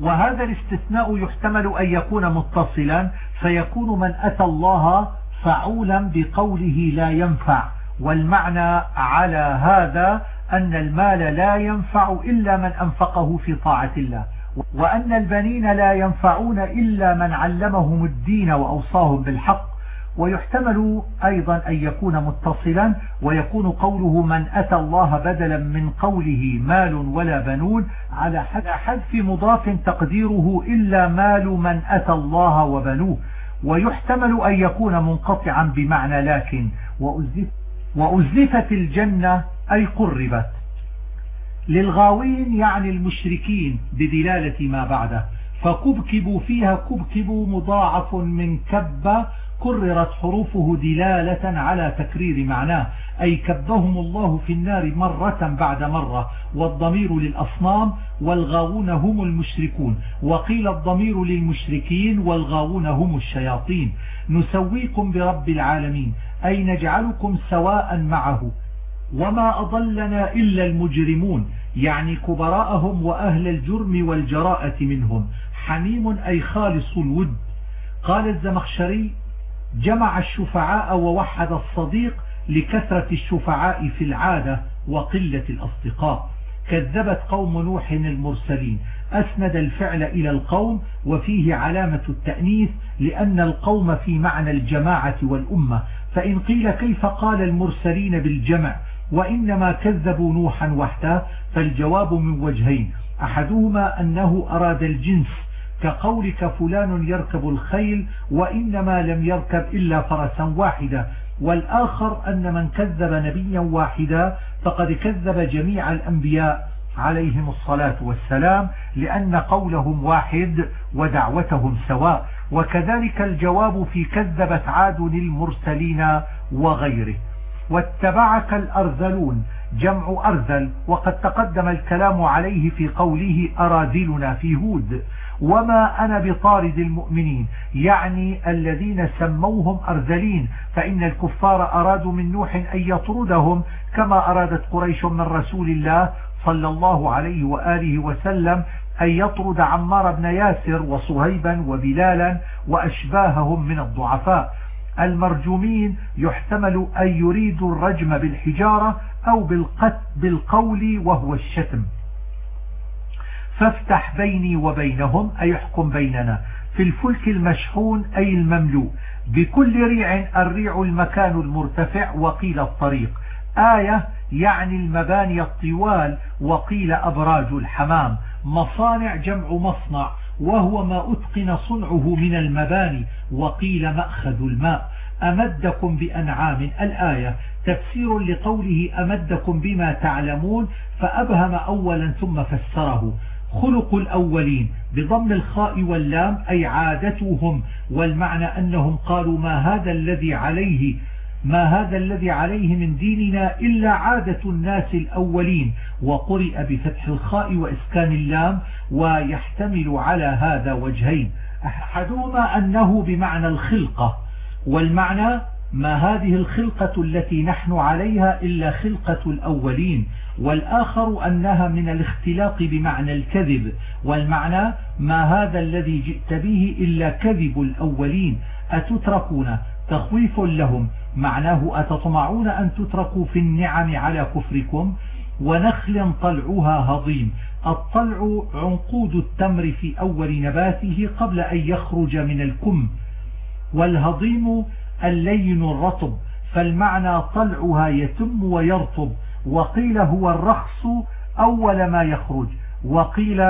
وهذا الاستثناء يحتمل أن يكون متصلا فيكون من أتى الله فعولا بقوله لا ينفع. والمعنى على هذا أن المال لا ينفع إلا من أنفقه في طاعة الله وأن البنين لا ينفعون إلا من علمهم الدين وأوصاهم بالحق ويحتمل أيضا أن يكون متصلا ويكون قوله من أتى الله بدلا من قوله مال ولا بنون على حذف مضاف تقديره إلا مال من أتى الله وبنوه ويحتمل أن يكون منقطعا بمعنى لكن وأزلفت الجنة أي قربت. للغاوين يعني المشركين بدلالة ما بعده. فكبكبوا فيها كبكبوا مضاعف من كب كررت حروفه دلالة على تكرير معناه أي كبهم الله في النار مرة بعد مرة والضمير للأصنام والغاوون هم المشركون وقيل الضمير للمشركين والغاوون هم الشياطين. نسويكم برب العالمين أي نجعلكم سواء معه. وما أضلنا إلا المجرمون يعني كبراءهم وأهل الجرم والجراءة منهم. حميم أي خالص الود. قال الزمخشري جمع الشفعاء ووحد الصديق لكثرة الشفعاء في العادة وقلة الأصدقاء. كذبت قوم نوح المرسلين. أسند الفعل إلى القوم وفيه علامة التأنيث لأن القوم في معنى الجماعة والأمة. فإن قيل كيف قال المرسلين بالجمع وإنما كذبوا نوحا وحده فالجواب من وجهين. أحدهما أنه أراد الجنس كقولك فلان يركب الخيل وإنما لم يركب إلا فرسا واحدة والآخر أن من كذب نبيا واحدا فقد كذب جميع الأنبياء عليهم الصلاة والسلام لأن قولهم واحد ودعوتهم سواء وكذلك الجواب في كذبت عاد المرسلين وغيره. واتبعك الأرذلون جمع أرذل وقد تقدم الكلام عليه في قوله أراذلنا في هود. وما أنا بطارد المؤمنين يعني الذين سموهم أرذلين فإن الكفار أرادوا من نوح أن يطردهم كما أرادت قريش من رسول الله صلى الله عليه وآله وسلم أن يطرد عمار بن ياسر وصهيبا وبلالا وأشباههم من الضعفاء. المرجومين يحتمل أن يريدوا الرجم بالحجارة أو بالقول وهو الشتم. فافتح بيني وبينهم أي يحكم بيننا في الفلك المشحون أي المملوء. بكل ريع الريع المكان المرتفع وقيل الطريق. آية يعني المباني الطوال وقيل أبراج الحمام. مصانع جمع مصنع وهو ما أتقن صنعه من المباني وقيل مأخذ الماء. أمدكم بأنعام. الآية تفسير لقوله أمدكم بما تعلمون فأبهم أولا ثم فسره. خلق الأولين بضم الخاء واللام أي عادتهم والمعنى أنهم قالوا ما هذا الذي عليه ما هذا الذي عليه من ديننا إلا عادة الناس الأولين. وقرئ بفتح الخاء وإسكان اللام ويحتمل على هذا وجهين. أحدهما أنه بمعنى الخلقة والمعنى ما هذه الخلقة التي نحن عليها إلا خلقة الأولين. والآخر أنها من الاختلاق بمعنى الكذب والمعنى ما هذا الذي جئت به إلا كذب الأولين أتتركون؟ تخويف لهم. معناه أتطمعون أن تتركوا في النعم على كفركم؟ ونخل طلعها هضيم. الطلع عنقود التمر في أول نباته قبل أن يخرج من الكم والهضيم اللين الرطب. فالمعنى طلعها يتم ويرطب. وقيل هو الرخص أول ما يخرج وقيل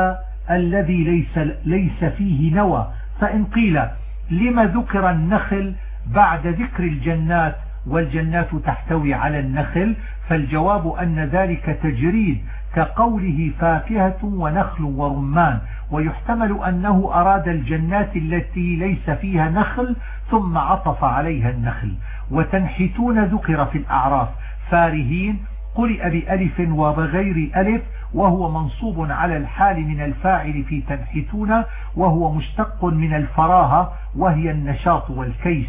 الذي ليس, ليس فيه نوى. فإن قيل لما ذكر النخل بعد ذكر الجنات والجنات تحتوي على النخل فالجواب أن ذلك تجريد كقوله فاكهة ونخل ورمان. ويحتمل أنه أراد الجنات التي ليس فيها نخل ثم عطف عليها النخل. وتنحتون ذكر في الأعراف فارهين قرئ بألف وبغير ألف وهو منصوب على الحال من الفاعل في تنحتون وهو مشتق من الفراهة وهي النشاط والكيس.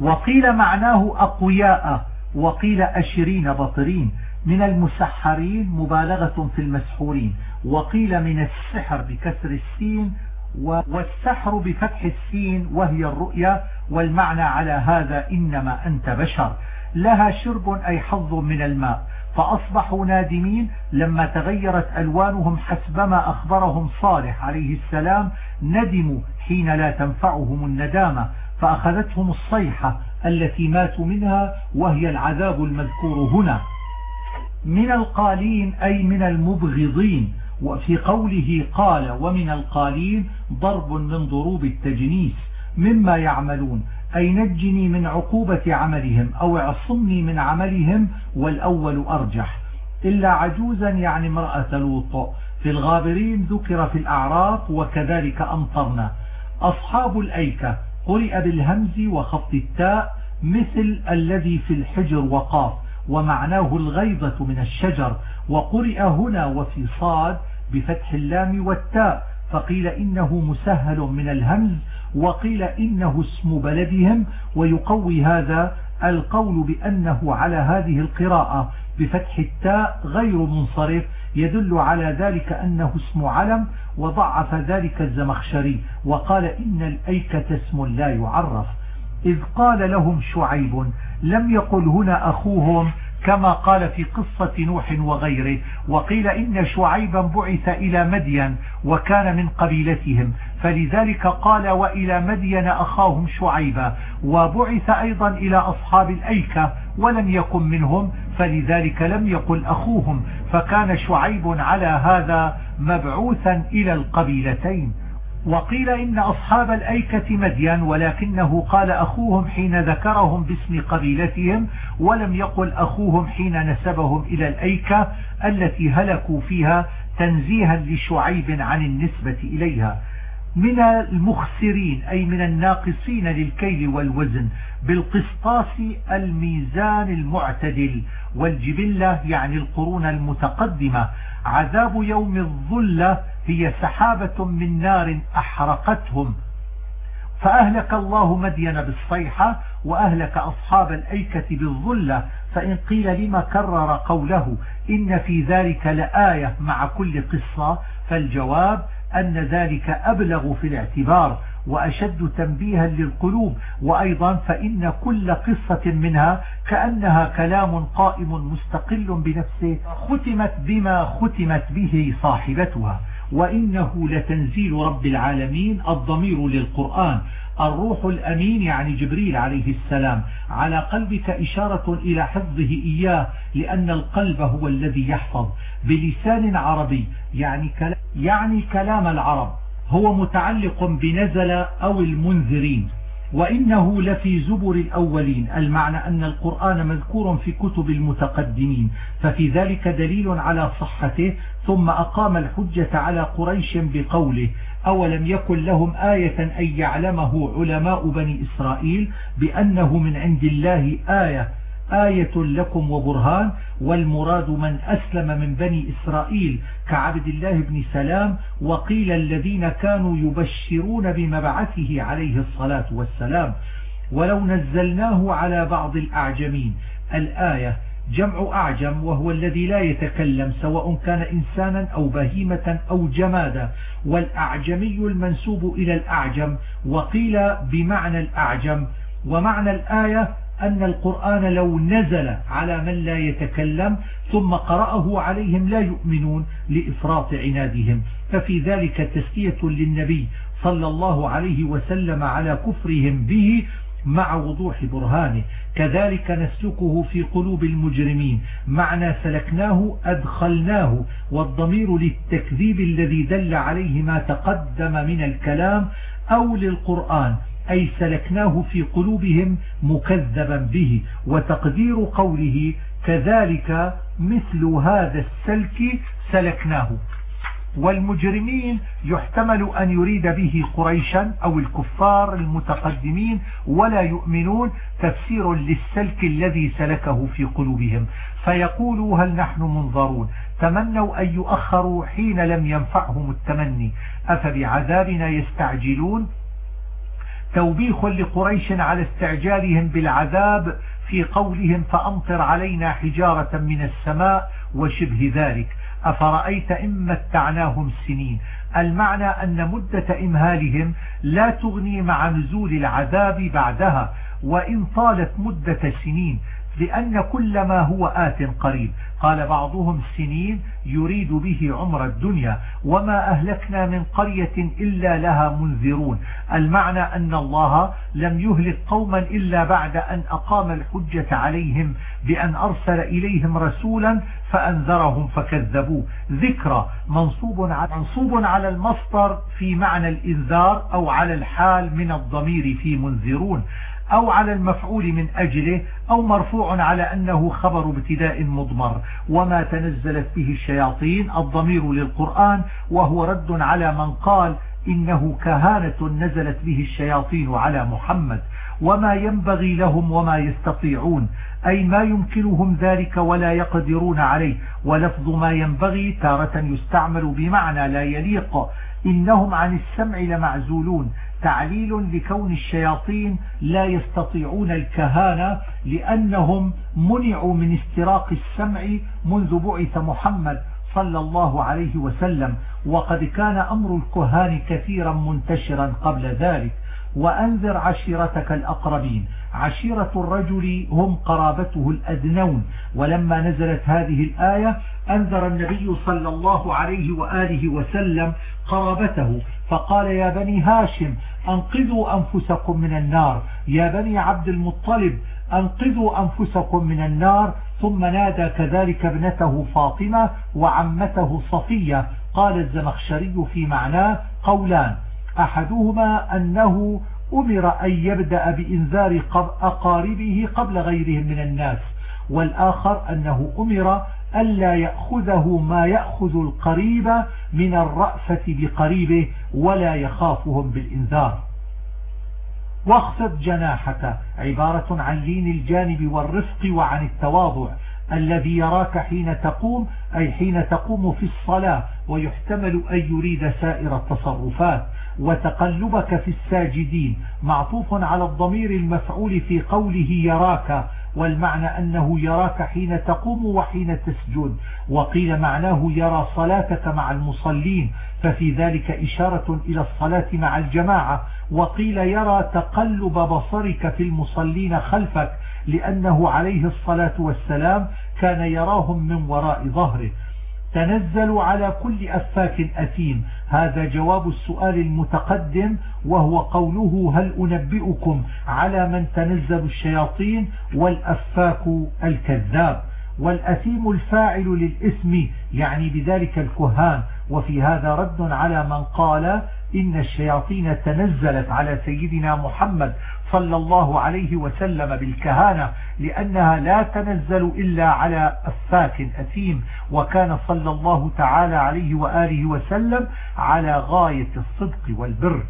وقيل معناه أقوياء وقيل أشرين بطرين. من المسحرين مبالغة في المسحورين وقيل من السحر بكسر السين والسحر بفتح السين وهي الرؤيا والمعنى على هذا إنما أنت بشر. لها شرب أي حظ من الماء. فأصبحوا نادمين لما تغيرت ألوانهم حسبما أخبرهم صالح عليه السلام ندموا حين لا تنفعهم الندامة فأخذتهم الصيحة التي ماتوا منها وهي العذاب المذكور هنا. من القالين أي من المبغضين وفي قوله قال ومن القالين ضرب من ضروب التجنيس مما يعملون. أي نجني من عقوبة عملهم أو اعصمني من عملهم والأول أرجح. إلا عجوزا يعني امرأة لوط. في الغابرين ذكر في الأعراف وكذلك أمطرنا. أصحاب الأيكة. قرئ بالهمز وخط التاء مثل الذي في الحجر وقاف ومعناه الغيضة من الشجر. وقرئ هنا وفي صاد بفتح اللام والتاء. فقيل إنه مسهل من الهمز وقيل إنه اسم بلدهم ويقوي هذا القول بأنه على هذه القراءة بفتح التاء غير منصرف يدل على ذلك أنه اسم علم وضعف ذلك الزمخشري وقال إن الأيكة اسم لا يعرف. إذ قال لهم شعيب لم يقل هنا أخوهم كما قال في قصة نوح وغيره وقيل إن شعيبا بعث إلى مدين وكان من قبيلتهم. فلذلك قال وإلى مدين أخاهم شعيبا وبعث أيضا إلى أصحاب الأيكة ولم يكن منهم فلذلك لم يقل أخوهم فكان شعيب على هذا مبعوثا إلى القبيلتين. وقيل إن أصحاب الأيكة مدين ولكنه قال أخوهم حين ذكرهم باسم قبيلتهم ولم يقل أخوهم حين نسبهم إلى الأيكة التي هلكوا فيها تنزيها لشعيب عن النسبة إليها. من المخسرين أي من الناقصين للكيل والوزن بالقسطاس الميزان المعتدل. والجبلة يعني القرون المتقدمة. عذاب يوم الظلة هي سحابة من نار أحرقتهم. فأهلك الله مدين بالصيحة وأهلك أصحاب الأيكة بالظلة. فإن قيل لما كرر قوله إن في ذلك لآية مع كل قصة فالجواب أن ذلك أبلغ في الاعتبار وأشد تنبيها للقلوب وأيضا فإن كل قصة منها كأنها كلام قائم مستقل بنفسه ختمت بما ختمت به صاحبتها. وإنه لتنزيل رب العالمين الضمير للقرآن الروح الأمين يعني جبريل عليه السلام. على قلبك إشارة إلى حفظه إياه لأن القلب هو الذي يحفظ. بلسان عربي يعني كلام, يعني كلام العرب هو متعلق بنزل أو المنذرين. وإنه لفي زبر الأولين. المعنى أن القرآن مذكور في كتب المتقدمين. ففي ذلك دليل على صحته ثم أقام الحجة على قريش بقوله أولم يكن لهم آية أن يعلمه علماء بني إسرائيل بأنه من عند الله آية آية لكم وبرهان والمراد من أسلم من بني إسرائيل كعبد الله بن سلام وقيل الذين كانوا يبشرون بمبعثه عليه الصلاة والسلام. ولو نزلناه على بعض الأعجمين. الآية جمع أعجم وهو الذي لا يتكلم سواء كان إنسانا أو بهيمة أو جمادا. والأعجمي المنسوب إلى الأعجم وقيل بمعنى الأعجم. ومعنى الآية أن القرآن لو نزل على من لا يتكلم ثم قرأه عليهم لا يؤمنون لإفراط عنادهم. ففي ذلك تسلية للنبي صلى الله عليه وسلم على كفرهم به مع وضوح برهانه. كذلك نسلكه في قلوب المجرمين. معنى سلكناه أدخلناه والضمير للتكذيب الذي دل عليه ما تقدم من الكلام أو للقرآن. أي سلكناه في قلوبهم مكذبا به وتقدير قوله كذلك مثل هذا السلك سلكناه. والمجرمين يحتمل أن يريد به قريشا أو الكفار المتقدمين ولا يؤمنون تفسير للسلك الذي سلكه في قلوبهم. فيقولوا هل نحن منظرون؟ تمنوا أن يؤخروا حين لم ينفعهم التمني. أفبعذابنا يستعجلون؟ توبيخ لقريش على استعجالهم بالعذاب في قولهم فأمطر علينا حجارة من السماء وشبه ذلك. أفرأيت إن متعناهم سنين. المعنى أن مدة إمهالهم لا تغني مع نزول العذاب بعدها وإن طالت مدة سنين لأن كل ما هو آت قريب. قال بعضهم سنين يريد به عمر الدنيا وما أهلكنا من قرية إلا لها منذرون. المعنى أن الله لم يهلك قوما إلا بعد أن أقام الحجة عليهم بأن أرسل إليهم رسولا فأنذرهم فكذبوه. ذكرى منصوب على, المصدر في معنى الإنذار أو على الحال من الضمير في منذرون. أو على المفعول من أجله أو مرفوع على أنه خبر ابتداء مضمر. وما تنزلت به الشياطين الضمير للقرآن وهو رد على من قال إنه كهانة نزلت به الشياطين على محمد. وما ينبغي لهم وما يستطيعون أي ما يمكنهم ذلك ولا يقدرون عليه. ولفظ ما ينبغي تارة يستعمل بمعنى لا يليق. إنهم عن السمع لمعزولون. تعليل لكون الشياطين لا يستطيعون الكهانة لأنهم منعوا من استراق السمع منذ بعث محمد صلى الله عليه وسلم. وقد كان أمر الكهان كثيرا منتشرا قبل ذلك. وأنذر عشيرتك الأقربين. عشيرة الرجل هم قرابته الأدنون. ولما نزلت هذه الآية أنذر النبي صلى الله عليه وآله وسلم قرابته. فقال يا بني هاشم أنقذوا أنفسكم من النار. يا بني عبد المطلب أنقذوا أنفسكم من النار. ثم نادى كذلك ابنته فاطمة وعمته صفية. قال الزمخشري في معناه قولان أحدهما أنه أمر أن يبدأ بإنذار أقاربه قبل غيرهم من الناس والآخر أنه أمر ألا يأخذه ما يأخذ القريب من الرأفة بقريبه ولا يخافهم بالإنذار. واخفض جناحك عبارة عن لين الجانب والرفق وعن التواضع الذي يراك حين تقوم أي حين تقوم في الصلاة ويحتمل أن يريد سائر التصرفات وتقلبك في الساجدين. معطوف على الضمير المفعول في قوله يراك والمعنى أنه يراك حين تقوم وحين تسجد وقيل معناه يرى صلاتك مع المصلين ففي ذلك إشارة إلى الصلاة مع الجماعة وقيل يرى تقلب بصرك في المصلين خلفك لأنه عليه الصلاة والسلام كان يراهم من وراء ظهره. تنزل على كل أفاك أثيم. هذا جواب السؤال المتقدم وهو قوله هل أنبئكم على من تنزل الشياطين والأفاك الكذاب؟ والأثيم الفاعل للإثم يعني بذلك الكهان. وفي هذا رد على من قال إن الشياطين تنزلت على سيدنا محمد صلى الله عليه وسلم بالكهانة لأنها لا تنزل إلا على أفاك أثيم وكان صلى الله تعالى عليه وآله وسلم على غاية الصدق والبر.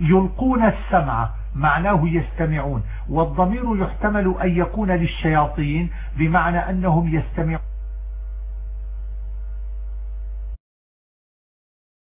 يلقون السمع معناه يستمعون والضمير يحتمل أن يكون للشياطين بمعنى أنهم يستمعون.